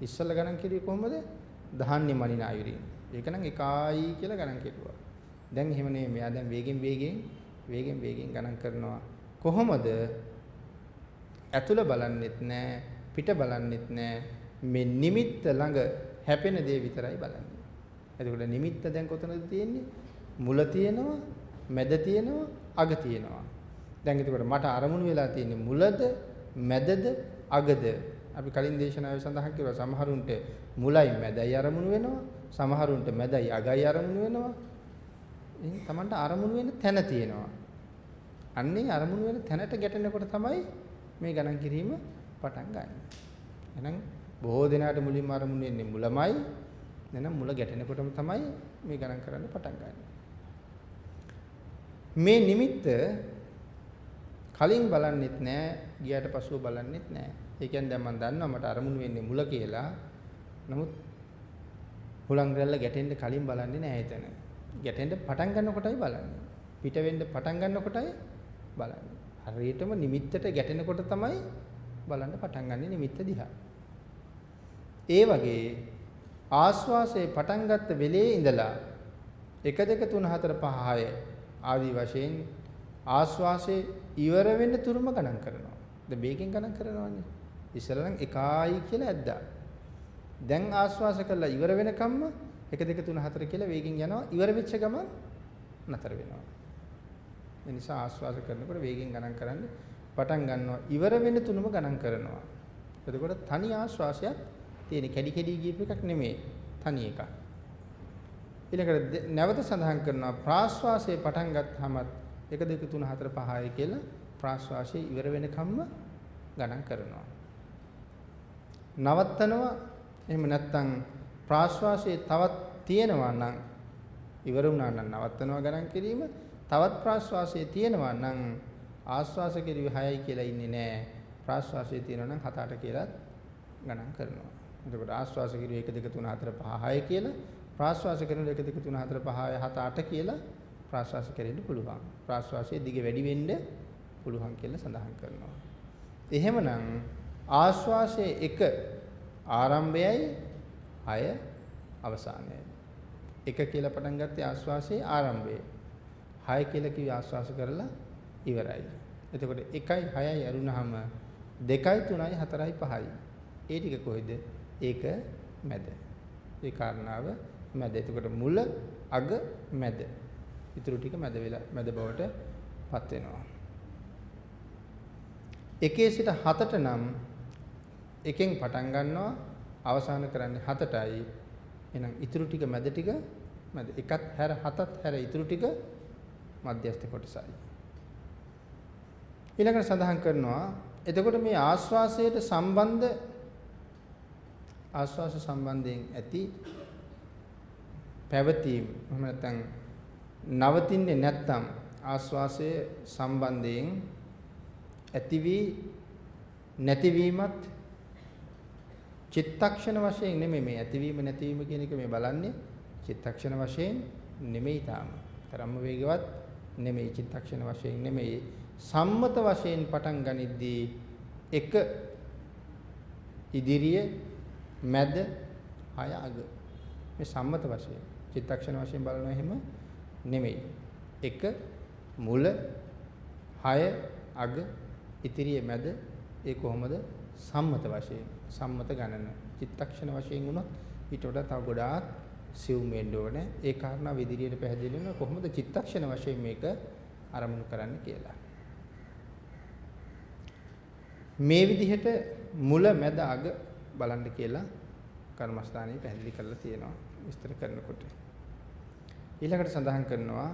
ඉස්සල්ලා ගණන් කෙරුවේ කොහොමද? ධාන්‍ය මනින අයුරින්. ඒක නම් එකයි කියලා ගණන් කෙරුවා. දැන් එහෙම නෙමෙයි. මෙයා දැන් වේගෙන් වේගෙන් වේගෙන් වේගෙන් ගණන් කරනවා. කොහොමද? ඇතුළ බලන්නෙත් නැහැ, පිට බලන්නෙත් නැහැ. මේ නිමිත්ත ළඟ හැපෙන දේ විතරයි බලන්නේ. එතකොට නිමිත්ත දැන් කොතනද තියෙන්නේ? මුල තියෙනවා, මැද තියෙනවා, අග තියෙනවා. දැන් එතකොට මට අරමුණු වෙලා තියෙන්නේ මුලද, මැදද, අගද? අපි කලින් දේශනාවේ සඳහන් කළා සමහරුන්ට මුලයි මැදයි අරමුණු වෙනවා සමහරුන්ට මැදයි අගයි අරමුණු වෙනවා එහෙනම් Tamanට අරමුණු වෙන තැන තියෙනවා අන්නේ අරමුණු වෙන තැනට ගැටෙනකොට තමයි මේ ගණන් කිරීම පටන් ගන්න. එහෙනම් බොහෝ දෙනාට මුලින්ම අරමුණු වෙන්නේ මුලමයි. එහෙනම් මුල ගැටෙනකොටම තමයි මේ ගණන් කරන්න පටන් ගන්න. මේ නිමිත්ත කලින් බලන්නෙත් නෑ, ගියාට පසුව බලන්නෙත් නෑ. ඒ කියන්නේ දැන් මම දන්නවා මට අරමුණු වෙන්නේ මුල කියලා. නමුත් හුලං රැල්ල ගැටෙන්න කලින් බලන්නේ නෑ එතන. ගැටෙන්න පටන් ගන්නකොටයි බලන්නේ. පිට වෙන්න පටන් ගන්නකොටයි බලන්නේ. හරියටම නිමිත්තට ගැටෙනකොට තමයි බලන්න පටන් ගන්න නිමිත්ත දිහා. ඒ වගේ ආස්වාසේ පටන් ගත්ත වෙලේ ඉඳලා 1 2 3 4 5 6 ආදී වශයෙන් ආස්වාසේ ඉවර වෙන්න තුරුම ගණන් කරනවා. දැන් මේකෙන් ගණන් කරනවානේ. ඉස්සෙල්ලා නම් 1යි කියලා ඇද්දා. දැන් ආස්වාස කළා ඉවර වෙනකම්ම 1 2 3 4 කියලා වේගෙන් යනවා. ඉවර වෙච්ච ගමන් නතර වෙනවා. ඒ නිසා ආස්වාස කරනකොට වේගෙන් ගණන් කරන්න පටන් ගන්නවා. ඉවර වෙන තුනම ගණන් කරනවා. එතකොට තනි ආස්වාසයක් තියෙන කැඩි කැඩි ගියප එකක් නෙමෙයි. තනි එකක්. ඊළඟට නැවත සඳහන් කරනවා ප්‍රාශ්වාසයේ පටන් ගත්තාම 1 2 3 4 5යි කියලා ප්‍රාශ්වාසයේ ඉවර වෙනකම්ම ගණන් කරනවා. නවත්තනවා එහෙම නැත්නම් ප්‍රාශ්වාසයේ තවත් තියෙනවා නම් ඉවර වුණා නම් නවත්තනවා ගණන් කිරීම තවත් ප්‍රාශ්වාසයේ තියෙනවා නම් ආශ්වාස කිරිවි 6යි කියලා ඉන්නේ නැහැ. ප්‍රාශ්වාසයේ තියෙනවා නම් 7 8 කියලා ගණන් කරනවා. එතකොට ආශ්වාස කිරිවි 1 2 3 4 5 6 කියලා ප්‍රාශ්වාස කරන 1 2 3 4 5 6 7 8 කියලා ප්‍රාශ්වාස කරෙන්න පුළුවන්. ප්‍රාශ්වාසයේ දිග වැඩි වෙන්න පුළුවන් කියලා සඳහන් කරනවා. එහෙමනම් ආශ්වාසයේ 1 ආරම්භයයි 6 අවසානයයි. 1 කියලා පටන් ගත්තේ ආශ්වාසයේ ආරම්භයේ 6 කියලා කිව්ව ආස්වාස කරලා ඉවරයි. එතකොට 1යි 6යි අරුණාම 2යි 3යි 4යි 5යි. ඒ ටික කොහෙද? ඒක මැද. ඒ කාරණාව මැද. එතකොට මුල අග මැද. ඊටු ටික මැද වෙලා මැද බවට පත් වෙනවා. එකේ සිට හතට නම් එකෙන් පටන් ගන්නවා අවසාන කරන්නේ හතටයි. එහෙනම් ඊටු ටික මැද ටික මැද එකත් හැර හතත් හැර ඊටු ටික මධ්‍යස්ථ කොටසයි. ඊළඟට සඳහන් කරනවා එතකොට මේ ආස්වාසයට සම්බන්ධ ආස්වාස සම්බන්ධයෙන් ඇති පැවතීම එහෙම නැත්නම් නවතින්නේ නැත්නම් ආස්වාසයේ සම්බන්ධයෙන් ඇති වී නැතිවීමත් චිත්තක්ෂණ වශයෙන් නෙමෙයි මේ ඇතිවීම නැතිවීම කියන එක මේ බලන්නේ. චිත්තක්ෂණ වශයෙන් නෙමෙයි තාම. තරම්ම වේගවත් නෙමෙයි චිත්තක්ෂණ වශයෙන් නෙමෙයි. සම්මත වශයෙන් පටන් ගනිද්දී එක ඉදිරිය මැද හය අග. මේ සම්මත වශයෙන් චිත්තක්ෂණ වශයෙන් බලනවා එහෙම නෙමෙයි. එක මුල හය අග ඉතිරිය මැද ඒ කොහොමද? සම්මත වශයෙන්. සම්මත ගණන චිත්තක්ෂණ වශයෙන් වුණොත් ඊට වඩා තව ගොඩාක් සිවුම් වෙන්න ඕනේ. ඒ කාරණා විදිරියට පැහැදිලි වෙනවා කොහොමද චිත්තක්ෂණ වශයෙන් මේක අරමුණු කරන්න කියලා. මේ විදිහට මුල මැද අග බලන්න කියලා කර්මස්ථානයේ පැහැදිලි කරලා තියෙනවා විස්තර කරනකොට. ඊළඟට සඳහන් කරනවා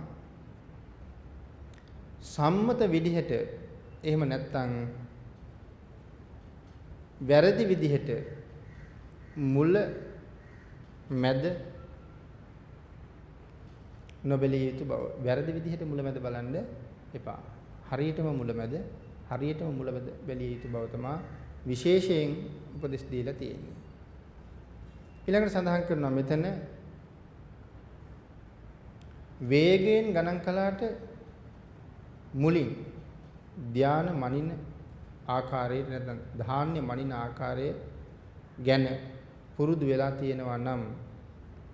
සම්මත විදිහට එහෙම නැත්නම් වැරදි විදිහට මුල මැද නොබැලිය යුතු බව. වැරදි විදිහට මුලැමැද බලන්න එපා. හරියටම මුලැමැද හරියටම මුලැමැද බැලිය යුතු බව තමයි විශේෂයෙන් උපදෙස් දීලා තියෙන්නේ. ඊළඟට සඳහන් කරනවා මෙතන වේගයෙන් ගණන් කළාට මුලින් ධාන මනින ආකාරයට නැත්නම් ධාන්‍ය මනින ආකාරය ගැන පුරුදු වෙලා තියෙනවා නම්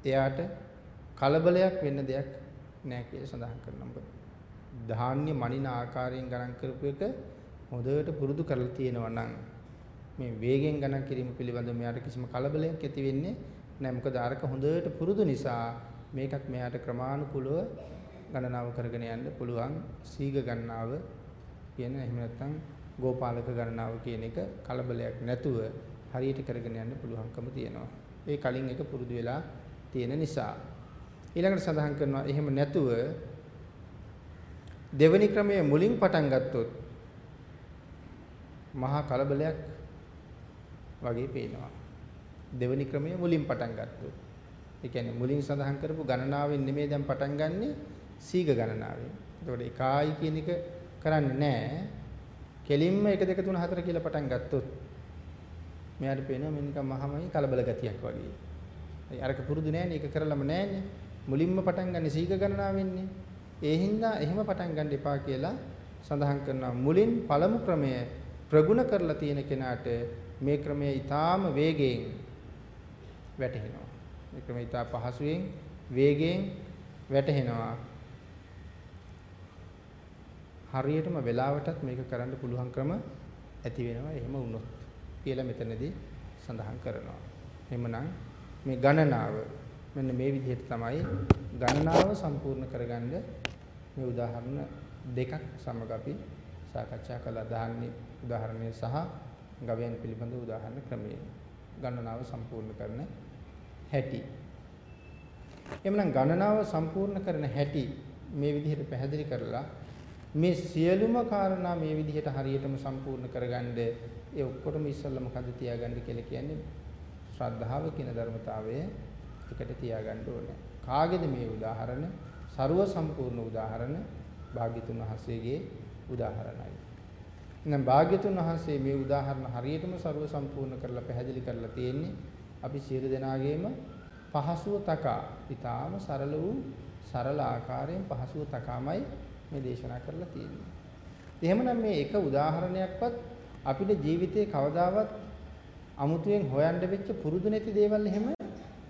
එයාට කලබලයක් වෙන්න දෙයක් නෑ කියලා සඳහන් කරනවා. මොකද ධාන්‍ය මනින ආකාරයෙන් ගණන් කරපු එක හොඳට පුරුදු කරලා තියෙනවා නම් මේ වේගෙන් ගණන් කිරීම පිළිබඳව මෙයාට කිසිම කලබලයක් ඇති වෙන්නේ නෑ. මොකද අරක හොඳට පුරුදු නිසා මේකත් මෙයාට ක්‍රමානුකූලව ගණනාව කරගෙන යන්න පුළුවන්. සීග ගණනාව කියන එහෙම නැත්නම් ගෝපාලක ගණනාව කියන එක කලබලයක් නැතුව හරියට කරගෙන යන්න පුළුවන්කම තියෙනවා. ඒ කලින් එක පුරුදු වෙලා තියෙන නිසා ඊළඟට සඳහන් කරනවා එහෙම නැතුව දෙවෙනි ක්‍රමයේ මුලින් පටන් ගත්තොත් මහා කලබලයක් වගේ පේනවා. දෙවෙනි ක්‍රමයේ මුලින් පටන් ගත්තොත්. ඒ කියන්නේ මුලින් සඳහන් කරපු ගණනාවෙන් නෙමෙයි දැන් පටන් ගන්නෙ සීග ගණනාවෙන්. එතකොට එකයි කියන එක කරන්නේ නැහැ. කෙලින්ම 1 2 3 4 කියලා පටන් ගත්තොත් මෙයාට පේනවා මෙන්න නිකන් මහමයි කලබල ගතියක් වගේ. ඒ අරක පුරුදු නැහැනේ ඒක කරලම නැහැනේ. මුලින්ම පටන් ගන්න සීග ගණනාවෙන්නේ. ඒ හින්දා එහෙම පටන් ගන්න එපා කියලා සඳහන් කරනවා. මුලින් පළමු ක්‍රමය ප්‍රගුණ කරලා තියෙන කෙනාට මේ ක්‍රමය ඊටාම වේගයෙන් වැටහෙනවා. මේ ක්‍රමය ඊටා පහසුවෙන් වේගයෙන් වැටහෙනවා. හරියටම වෙලාවටත් මේක කරන්න පුළුවන් ක්‍රම ඇති වෙනවා එහෙම වුණොත් කියලා මෙතනදී සඳහන් කරනවා. එහෙමනම් මේ ගණනාව මෙන්න මේ විදිහට තමයි ගණනාව සම්පූර්ණ කරගන්න මේ උදාහරණ දෙකක් සමග අපි සාකච්ඡා කළා. දාන්නේ උදාහරණය සහ ගවයන් පිළිබඳ උදාහරණ ක්‍රමය. ගණනාව සම්පූර්ණ කරන හැටි. එhmenan ගණනාව සම්පූර්ණ කරන හැටි මේ විදිහට පැහැදිලි කරලා මේ සියලුම කාරණා මේ විදිහට හරියටම සම්පූර්ණ කරගන්න ඒ ඔක්කොටම ඉස්සෙල්ලා මොකද තියාගන්න කියලා කියන්නේ ශ්‍රද්ධාව කියන ධර්මතාවය එකට තියාගන්න ඕනේ. කාගේද මේ උදාහරණ? ਸਰව සම්පූර්ණ උදාහරණ භාග්‍යතුන් වහන්සේගේ උදාහරණයි. නම් භාග්‍යතුන් වහන්සේ මේ උදාහරණ හරියටම ਸਰව සම්පූර්ණ කරලා පැහැදිලි කරලා තියෙන්නේ අපි සියලු දෙනාගේම පහසුව තකා. ඊටාම සරල වූ සරල ආකාරයෙන් පහසුව තකාමයි මේ දේශනා කරලා තියෙන්නේ. එහෙමනම් මේ එක උදාහරණයක්වත් අපිට ජීවිතේ කවදාවත් අමුතුවෙන් හොයන්න වෙච්ච පුරුදු නැති දේවල් එහෙම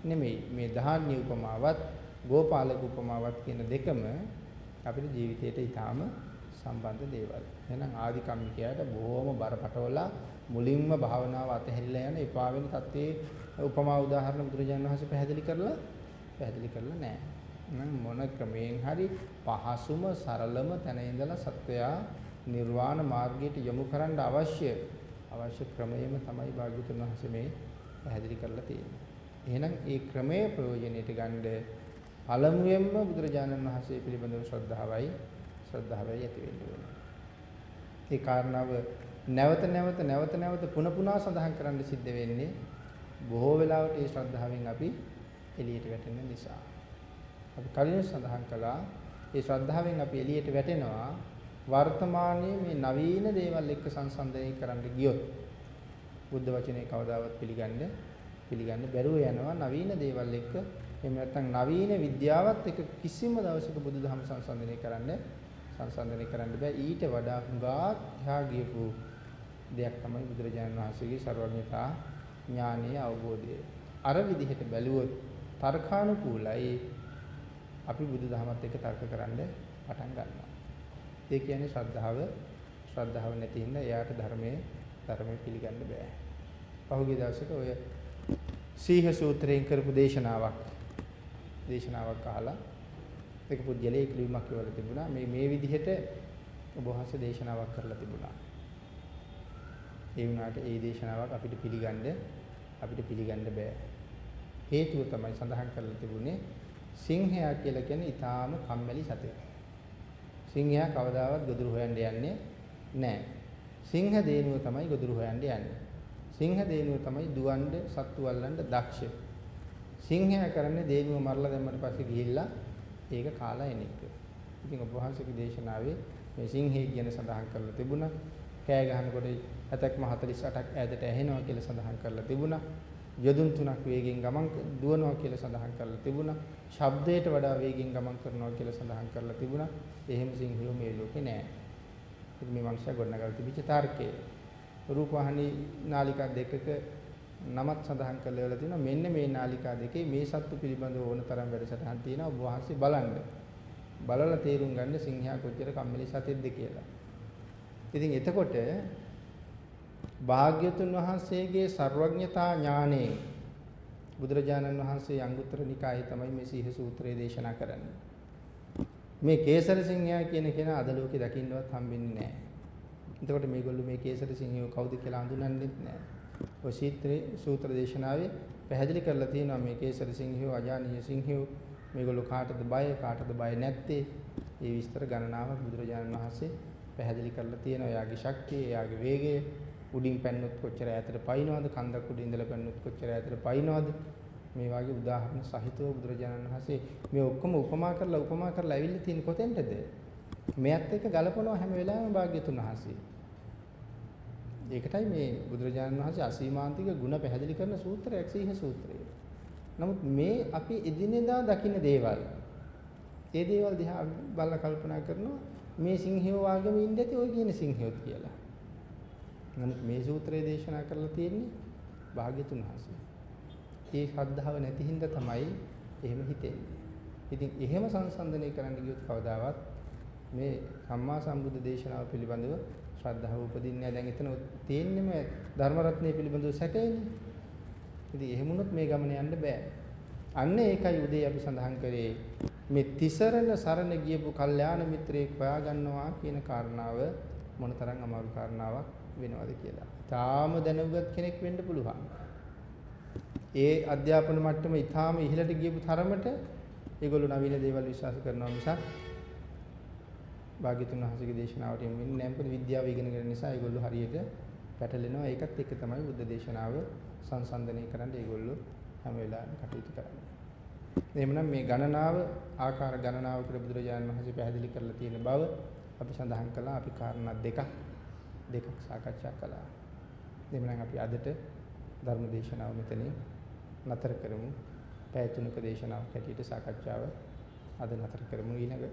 නෙමෙයි. මේ ධාන්‍ය උපමාවත් ගෝපාලක උපමාවත් කියන දෙකම අපිට ජීවිතයට ඊටාම සම්බන්ධ දේවල්. එහෙනම් ආදි කම්මිකයාට බොහොම බරපතල මුලින්ම භාවනාව අතහැරිලා යන එපා වෙන තත්ත්වයේ උපමා උදාහරණ බුදුරජාණන් වහන්සේ පැහැදිලි කරලා පැහැදිලි කරලා නැහැ. නම් මොන ක්‍රමයෙන් හරි පහසුම සරලම තැන ඉඳලා සත්වයා නිර්වාණ මාර්ගයට යොමු කරන්න අවශ්‍ය අවශ්‍ය ක්‍රමයම තමයි භාග්‍යතුන් වහන්සේ මේ පැහැදිලි කරලා තියෙන්නේ. එහෙනම් ඒ ක්‍රමයේ ප්‍රයෝජනෙට ගන්න පළමුවෙන්ම බුදුරජාණන් වහන්සේ පිළිබඳව ශ්‍රද්ධාවයි ශ්‍රද්ධාවයි ඇති වෙන්න ඕනේ. ඒ කාරණාව නැවත නැවත නැවත නැවත පුන පුනා සඳහන් කරන්න සිද්ධ වෙන්නේ බොහෝ වෙලාවට ඒ ශ්‍රද්ධාවෙන් අපි එළියට වැටෙන නිසා. අපි කලින් සඳහන් කළා. ඒ ශ්‍රද්ධාවෙන් අපි එළියට වැටෙනවා. වර්තමානයේ මේ නවීන දේවල් එක්ක සංසන්දනය කරන්න ගියොත් බුද්ධ වචනේ කවදාවත් පිළිගන්න පිළිගන්න බැරුව යනවා. නවීන දේවල් එක්ක එහෙම නැත්නම් නවීන විද්‍යාවත් එක්ක කිසිම දවසක බුදුදහම සංසන්දනය කරන්න සංසන්දනය කරන්න බෑ. ඊට වඩා හුඟා එහා ගියපු දෙයක් තමයි බුදුරජාණන් වහන්සේගේ ਸਰවඥතා ඥානීය අවබෝධය. අර විදිහට බැලුවොත් තර්කානුකූලයි. අපි බුදුදහමත් එක්ක තර්ක කරන්න පටන් ගන්නවා. ඒ කියන්නේ ශ්‍රද්ධාව ශ්‍රද්ධාව නැති හින්දා එයාට ධර්මයේ ධර්මයේ පිළිගන්න බෑ. පහුගිය දවසක ඔය සීහ සූත්‍රයෙන් කරපු දේශනාවක් දේශනාවක් අහලා ඒක පුද්ගලයේ ක්ලියුමක් කියලා තිබුණා. මේ මේ විදිහට ඔබ වහන්සේ දේශනාවක් කරලා තිබුණා. ඒ වුණාට ඒ දේශනාවක් අපිට පිළිගන්න අපිට පිළිගන්න බෑ. හේතුව තමයි සඳහන් කරලා තිබුණේ සිංහයා කියලා කියන්නේ ඊටාම කම්මැලි සතෙක්. සිංහයා කවදාවත් ගොදුරු හොයන්න යන්නේ නැහැ. සිංහ දේනුව තමයි ගොදුරු හොයන්න යන්නේ. සිංහ දේනුව තමයි දුවන්න සත්තු අල්ලන්න දක්ෂ. සිංහයා කරන්නේ දේනුව මරලා දැම්මට පස්සේ ගිහිල්ලා ඒක කාලා එන එක. ඉතින් ඔබ වහන්සේගේ දේශනාවේ මේ සිංහේ කියන සඳහන් කරලා තිබුණා. කෑ ගහනකොට ඇතක්ම 48ක් ඈතට ඇහෙනවා කියලා සඳහන් කරලා තිබුණා. යොදුන් තුනක් වේගෙන් ගමන් දුවනවා කියලා සඳහන් කරලා තිබුණා. ශබ්දයට වඩා වේගෙන් ගමන් කරනවා කියලා සඳහන් කරලා තිබුණා. එහෙම සිංහයෝ මේ ලෝකේ නැහැ. ඉතින් මේ මනුෂ්‍ය ගොඩනගලා තිබිච්ච තර්කය. රූපවාහිනී නාලිකා දෙකක නමත් සඳහන් කරලා ඉවලා තිනවා. මෙන්න මේ නාලිකා දෙකේ මේ සත්තු පිළිබඳව ඕන තරම් වැඩසටහන් තියෙනවා. ඔබ වහන්සේ බලන්න. බලලා තේරුම් ගන්න සිංහයා කොච්චර කම්මැලි සතෙක්ද කියලා. ඉතින් එතකොට භාග්‍යතුන් වහන්සේගේ ਸਰවඥතා ඥානයේ බුදුරජාණන් වහන්සේ අංගුත්තර නිකායේ තමයි මේ සීහ සූත්‍රය දේශනා කරන්නේ. මේ කේසර සිංහයා කියන කෙනා අද ලෝකේ දකින්නවත් හම්බෙන්නේ නැහැ. එතකොට මේගොල්ලෝ මේ කේසර සිංහයෝ කවුද කියලා හඳුනන්නෙත් නැහැ. ඔය සීත්‍රේ සූත්‍ර දේශනාවේ පැහැදිලි කරලා තියෙනවා මේ කේසර සිංහයෝ අජානීය සිංහයෝ මේගොල්ලෝ කාටද බය කාටද බය නැත්තේ ඒ විස්තර ගණනාවක් බුදුරජාණන් වහන්සේ පැහැදිලි කරලා තියෙනවා. එයාගේ ශක්තිය, එයාගේ වේගය, උඩින් පැන්නොත් කොච්චර ඈතට පයින්නවද, කන්දක් උඩින් ඉඳලා පැන්නොත් කොච්චර ඈතට පයින්නවද? මේ වගේ උදාහරණ සහිතව බුදුරජාණන් වහන්සේ මේ ඔක්කොම උපමා කරලා උපමා කරලා ඇවිල්ලා තියෙන කොතෙන්ටද? මෙයත් එක්ක ගලපනවා හැම වෙලාවෙම භාග්‍යතුන් වහන්සේ. ඒකටයි මේ බුදුරජාණන් වහන්සේ අසීමාන්තික ಗುಣ පැහැදිලි කරන සූත්‍රයක් සීහ සූත්‍රය. නමුත් මේ අපි එදිනෙදා දකින්න දේවල්. ඒ දේවල් දිහා බලලා කල්පනා කරනවා මේ සිංහයෝ වාගේම ඉඳදී ඔය කියන සිංහයෝත් කියලා. නමුත් මේ සූත්‍රයේ දේශනා කරලා තියෙන්නේ භාග්‍යතුන් වහන්සේ. ඒ ශ්‍රද්ධාව නැති හින්දා තමයි එහෙම හිතෙන්නේ. ඉතින් එහෙම සංසන්දනය කරන්න ගියොත් කවදාවත් මේ සම්මා සම්බුද්ධ දේශනාව පිළිබඳව ශ්‍රද්ධාව උපදින්නේ දැන් එතන තියෙන්නේම ධර්ම රත්නය පිළිබඳව සැකේනේ. ඉතින් එහෙම වුණොත් මේ ගමන යන්න බෑ. අන්න ඒකයි උදේ අපි සඳහන් කරේ මේ තිසරණ සරණ ගියපු කල්යාණ මිත්‍රයෙක් හොයාගන්නවා කියන කාරණාව මොනතරම් අමාරු කාරණාවක් වෙනවද කියලා. තාම දැනුගත් කෙනෙක් වෙන්න පුළුවන්. ඒ අධ්‍යාපන මට්ටම ඊටාම ඉහළට ගියපු තරමට ඒගොල්ලෝ නවීන දේවල් විශ්වාස කරනවා මිසක් භාග්‍යතුන් වහන්සේගේ දේශනාවට යොමු වෙන්නේ නැහැ. මොකද විද්‍යාව ඉගෙන ගන්න නිසා ඒගොල්ලෝ හරියට පැටලෙනවා. ඒකත් එක්ක තමයි බුද්ධ දේශනාව සංසන්දනය කරන්න ඒගොල්ලෝ හැම වෙලාවෙම කටයුතු කරන්නේ. එහෙමනම් මේ ගණනාව ආකාර ගණනාවකට බුදුරජාණන් වහන්සේ පැහැදිලි කරලා තියෙන බව අපි සඳහන් කළා. අපි කාරණා දෙකක් දෙකක් සාකච්ඡා කළා. එහෙමනම් අපි අදට ධර්ම දේශනාව මෙතනින් නතර කරමු. පැය තුනක දේශනාවක් හැටියට සාකච්ඡාව අද නතර කරමු ඊළඟ.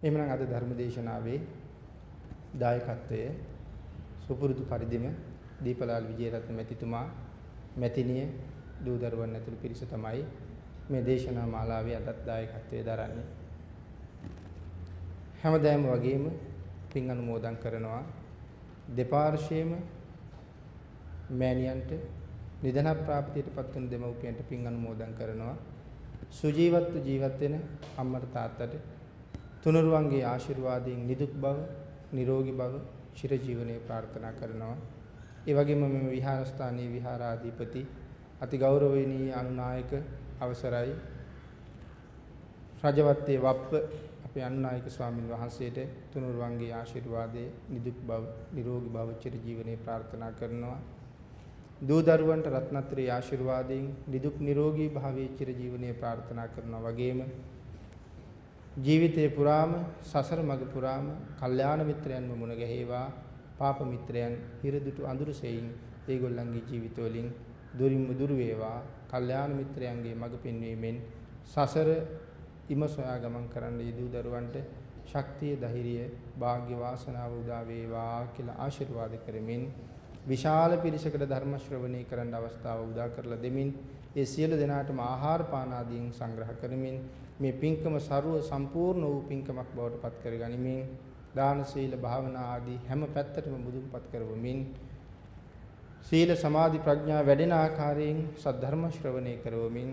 එහෙමනම් අද ධර්ම දේශනාවේ දායකත්වයේ සුපුරුදු පරිදිම දීපලාල් විජේරත්න මැතිතුමා මැතිණිය දූ දරුවන් ඇතුළු පිරිස තමයි මේ දේශනා මාලාවේ අදත් දායකත්වයේ දරන්නේ. හැමදාම වගේම පින් අනුමෝදන් කරනවා දෙපාර්ශ්වයේම මෑණියන්ට නිදන ප්‍රාප්තියට පත් වන දෙමව්පියන්ට පින් අනුමෝදන් කරනවා. සුජීවත්ව ජීවත් වෙන අම්මට තාත්තට තුනුරුවන්ගේ ආශිර්වාදයෙන් නිදුක් බව, නිරෝගී බව, චිරජීවනයේ ප්‍රාර්ථනා කරනවා. ඒ වගේම මෙම විහාරස්ථානයේ විහාරාධිපති අති ගෞරවණීය අනුනායක අවසරයි රජවත්තේ වප්ප අපේ අනුනායක ස්වාමින් වහන්සේට තුනුරුවන්ගේ ආශිර්වාදයේ නිදුක් බව, නිරෝගී බව, චිරජීවනයේ ප්‍රාර්ථනා කරනවා. දූ දරුවන්ට රත්නත්‍රයේ ආශිර්වාදයෙන් නිදුක් නිරෝගී භාවයේ චිරජීවනයේ ප්‍රාර්ථනා කරනවා වගේම ජීවිතේ පුරාම සසර මඟ පුරාම කල්යාණ මිත්‍රයන්ව මුණ ගැහිවා පාප මිත්‍රයන් හිරදුටු අඳුරු සෙයින් ඒගොල්ලන්ගේ ජීවිතවලින් දුරින්ම දුර වේවා කල්යාණ මිත්‍රයන්ගේ මඟ පෙන්වීමෙන් සසර ඉම සොයා ගමන් කරන්න යෙදූ දරුවන්ට ශක්තිය ධෛර්යය වාග්ය වාසනාව උදා වේවා කියලා ආශිර්වාද කරමින් විශාල පිරිසකට ධර්ම ශ්‍රවණය කරන්න අවස්ථාව උදා කරලා දෙමින් ඒ සියලු දෙනාටම ආහාර පාන ආදීන් සංග්‍රහ කරමින් මේ පින්කම ਸਰව සම්පූර්ණ වූ පින්කමක් බවට පත් කරගනිමින් දාන සීල භාවනා ආදී හැම පැත්තටම මුදුන්පත් කරවමින් සීල සමාධි ප්‍රඥා වැඩෙන ආකාරයෙන් සද්ධර්ම ශ්‍රවණය කරවමින්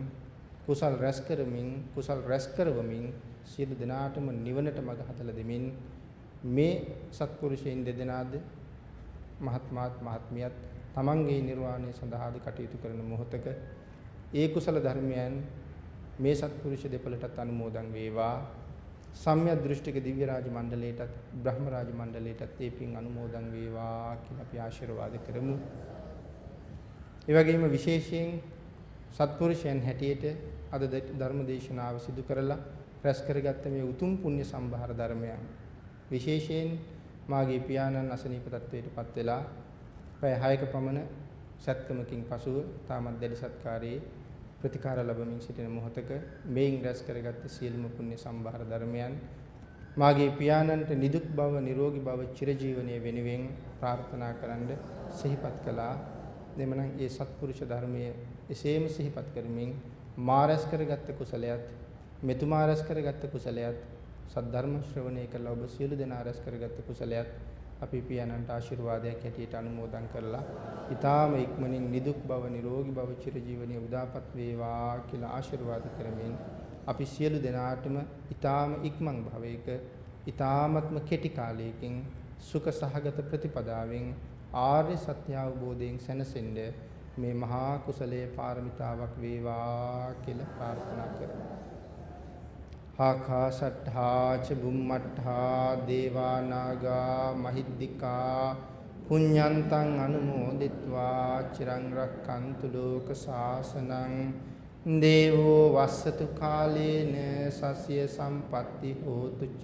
කුසල් රැස් කරමින් කුසල් රැස් කරවමින් සියලු දෙනාටම නිවනට මඟ හදලා දෙමින් මේ සත්පුරුෂයන් දෙදෙනාද මහත්මාත් මහත්මියත් තමන්ගේ නිර්වාණය සඳහාද කටයුතු කරන මොහොතක ඒ කුසල ධර්මයන් මේ සත්පුරුෂ දෙපළටත් අනුමෝදන් වේවා සම්‍යක් දෘෂ්ටික දිව්‍ය රාජ මණ්ඩලයටත් බ්‍රහ්ම රාජ මණ්ඩලයටත් ඒ පින් අනුමෝදන් වේවා කියලා අපි ආශිර්වාද කරමු. ඒ වගේම විශේෂයෙන් සත්පුරුෂයන් හැටියට අද ධර්ම දේශනාව සිදු කරලා රැස් කරගත්ත මේ උතුම් පුණ්‍ය සම්භාර ධර්මයන් විශේෂයෙන් මාගේ පියාණන් අසනීප තත්වයටපත් වෙලා පැය 6ක පමණ සත්කමකින් පසුව තාමත් දැඩි සත්කාරයේ ප්‍රතිකාර ලැබමින් සිටින මොහොතක මේන් රැස් කරගත් සියලුම පුණ්‍ය සම්භාර ධර්මයන් මාගේ පියාණන්ට නිදුක් බව නිරෝගී බව චිරජීවනයේ වෙනුවෙන් ප්‍රාර්ථනා කරන්න සිහිපත් කළා. දෙමනම් ඒ සත්පුරුෂ ධර්මයේ එසේම සිහිපත් කරමින් මාරස් කරගත්ත කුසලයත් මෙතුමා රැස් කරගත්ත කුසලයත් සද්ධර්ම ශ්‍රවණය කරලා ඔබ සියලු දෙනා රැස් කරගත්ත කුසලයත් අපි පියාණන්ට ආශිර්වාදයක් හැටියට අනුමෝදන් කරලා ඊ타ම ඉක්මනින් නිදුක් බව නිරෝගී බව චිරජීවනයේ උදාපත් වේවා කියලා ආශිර්වාද කරමින් අපි සියලු දෙනාටම ඊ타ම ඉක්මන් භවයක ඊ타මත්ම කෙටි කාලයකින් සුඛ සහගත ප්‍රතිපදාවෙන් ආර්ය සත්‍ය අවබෝධයෙන් සැනසෙන්නේ මේ මහා කුසලයේ පාරමිතාවක් වේවා කියලා ප්‍රාර්ථනා කරමු. ආකාශට්ඨා ච බුම්මට්ඨා දේවා නාග මහිද්దికා පුඤ්ඤන්තං අනුමෝදිත්වා චිරං රක්칸තු ලෝක සාසනං දේවෝ වස්සතු කාලේන සස්ය සම්පatti හෝතු ච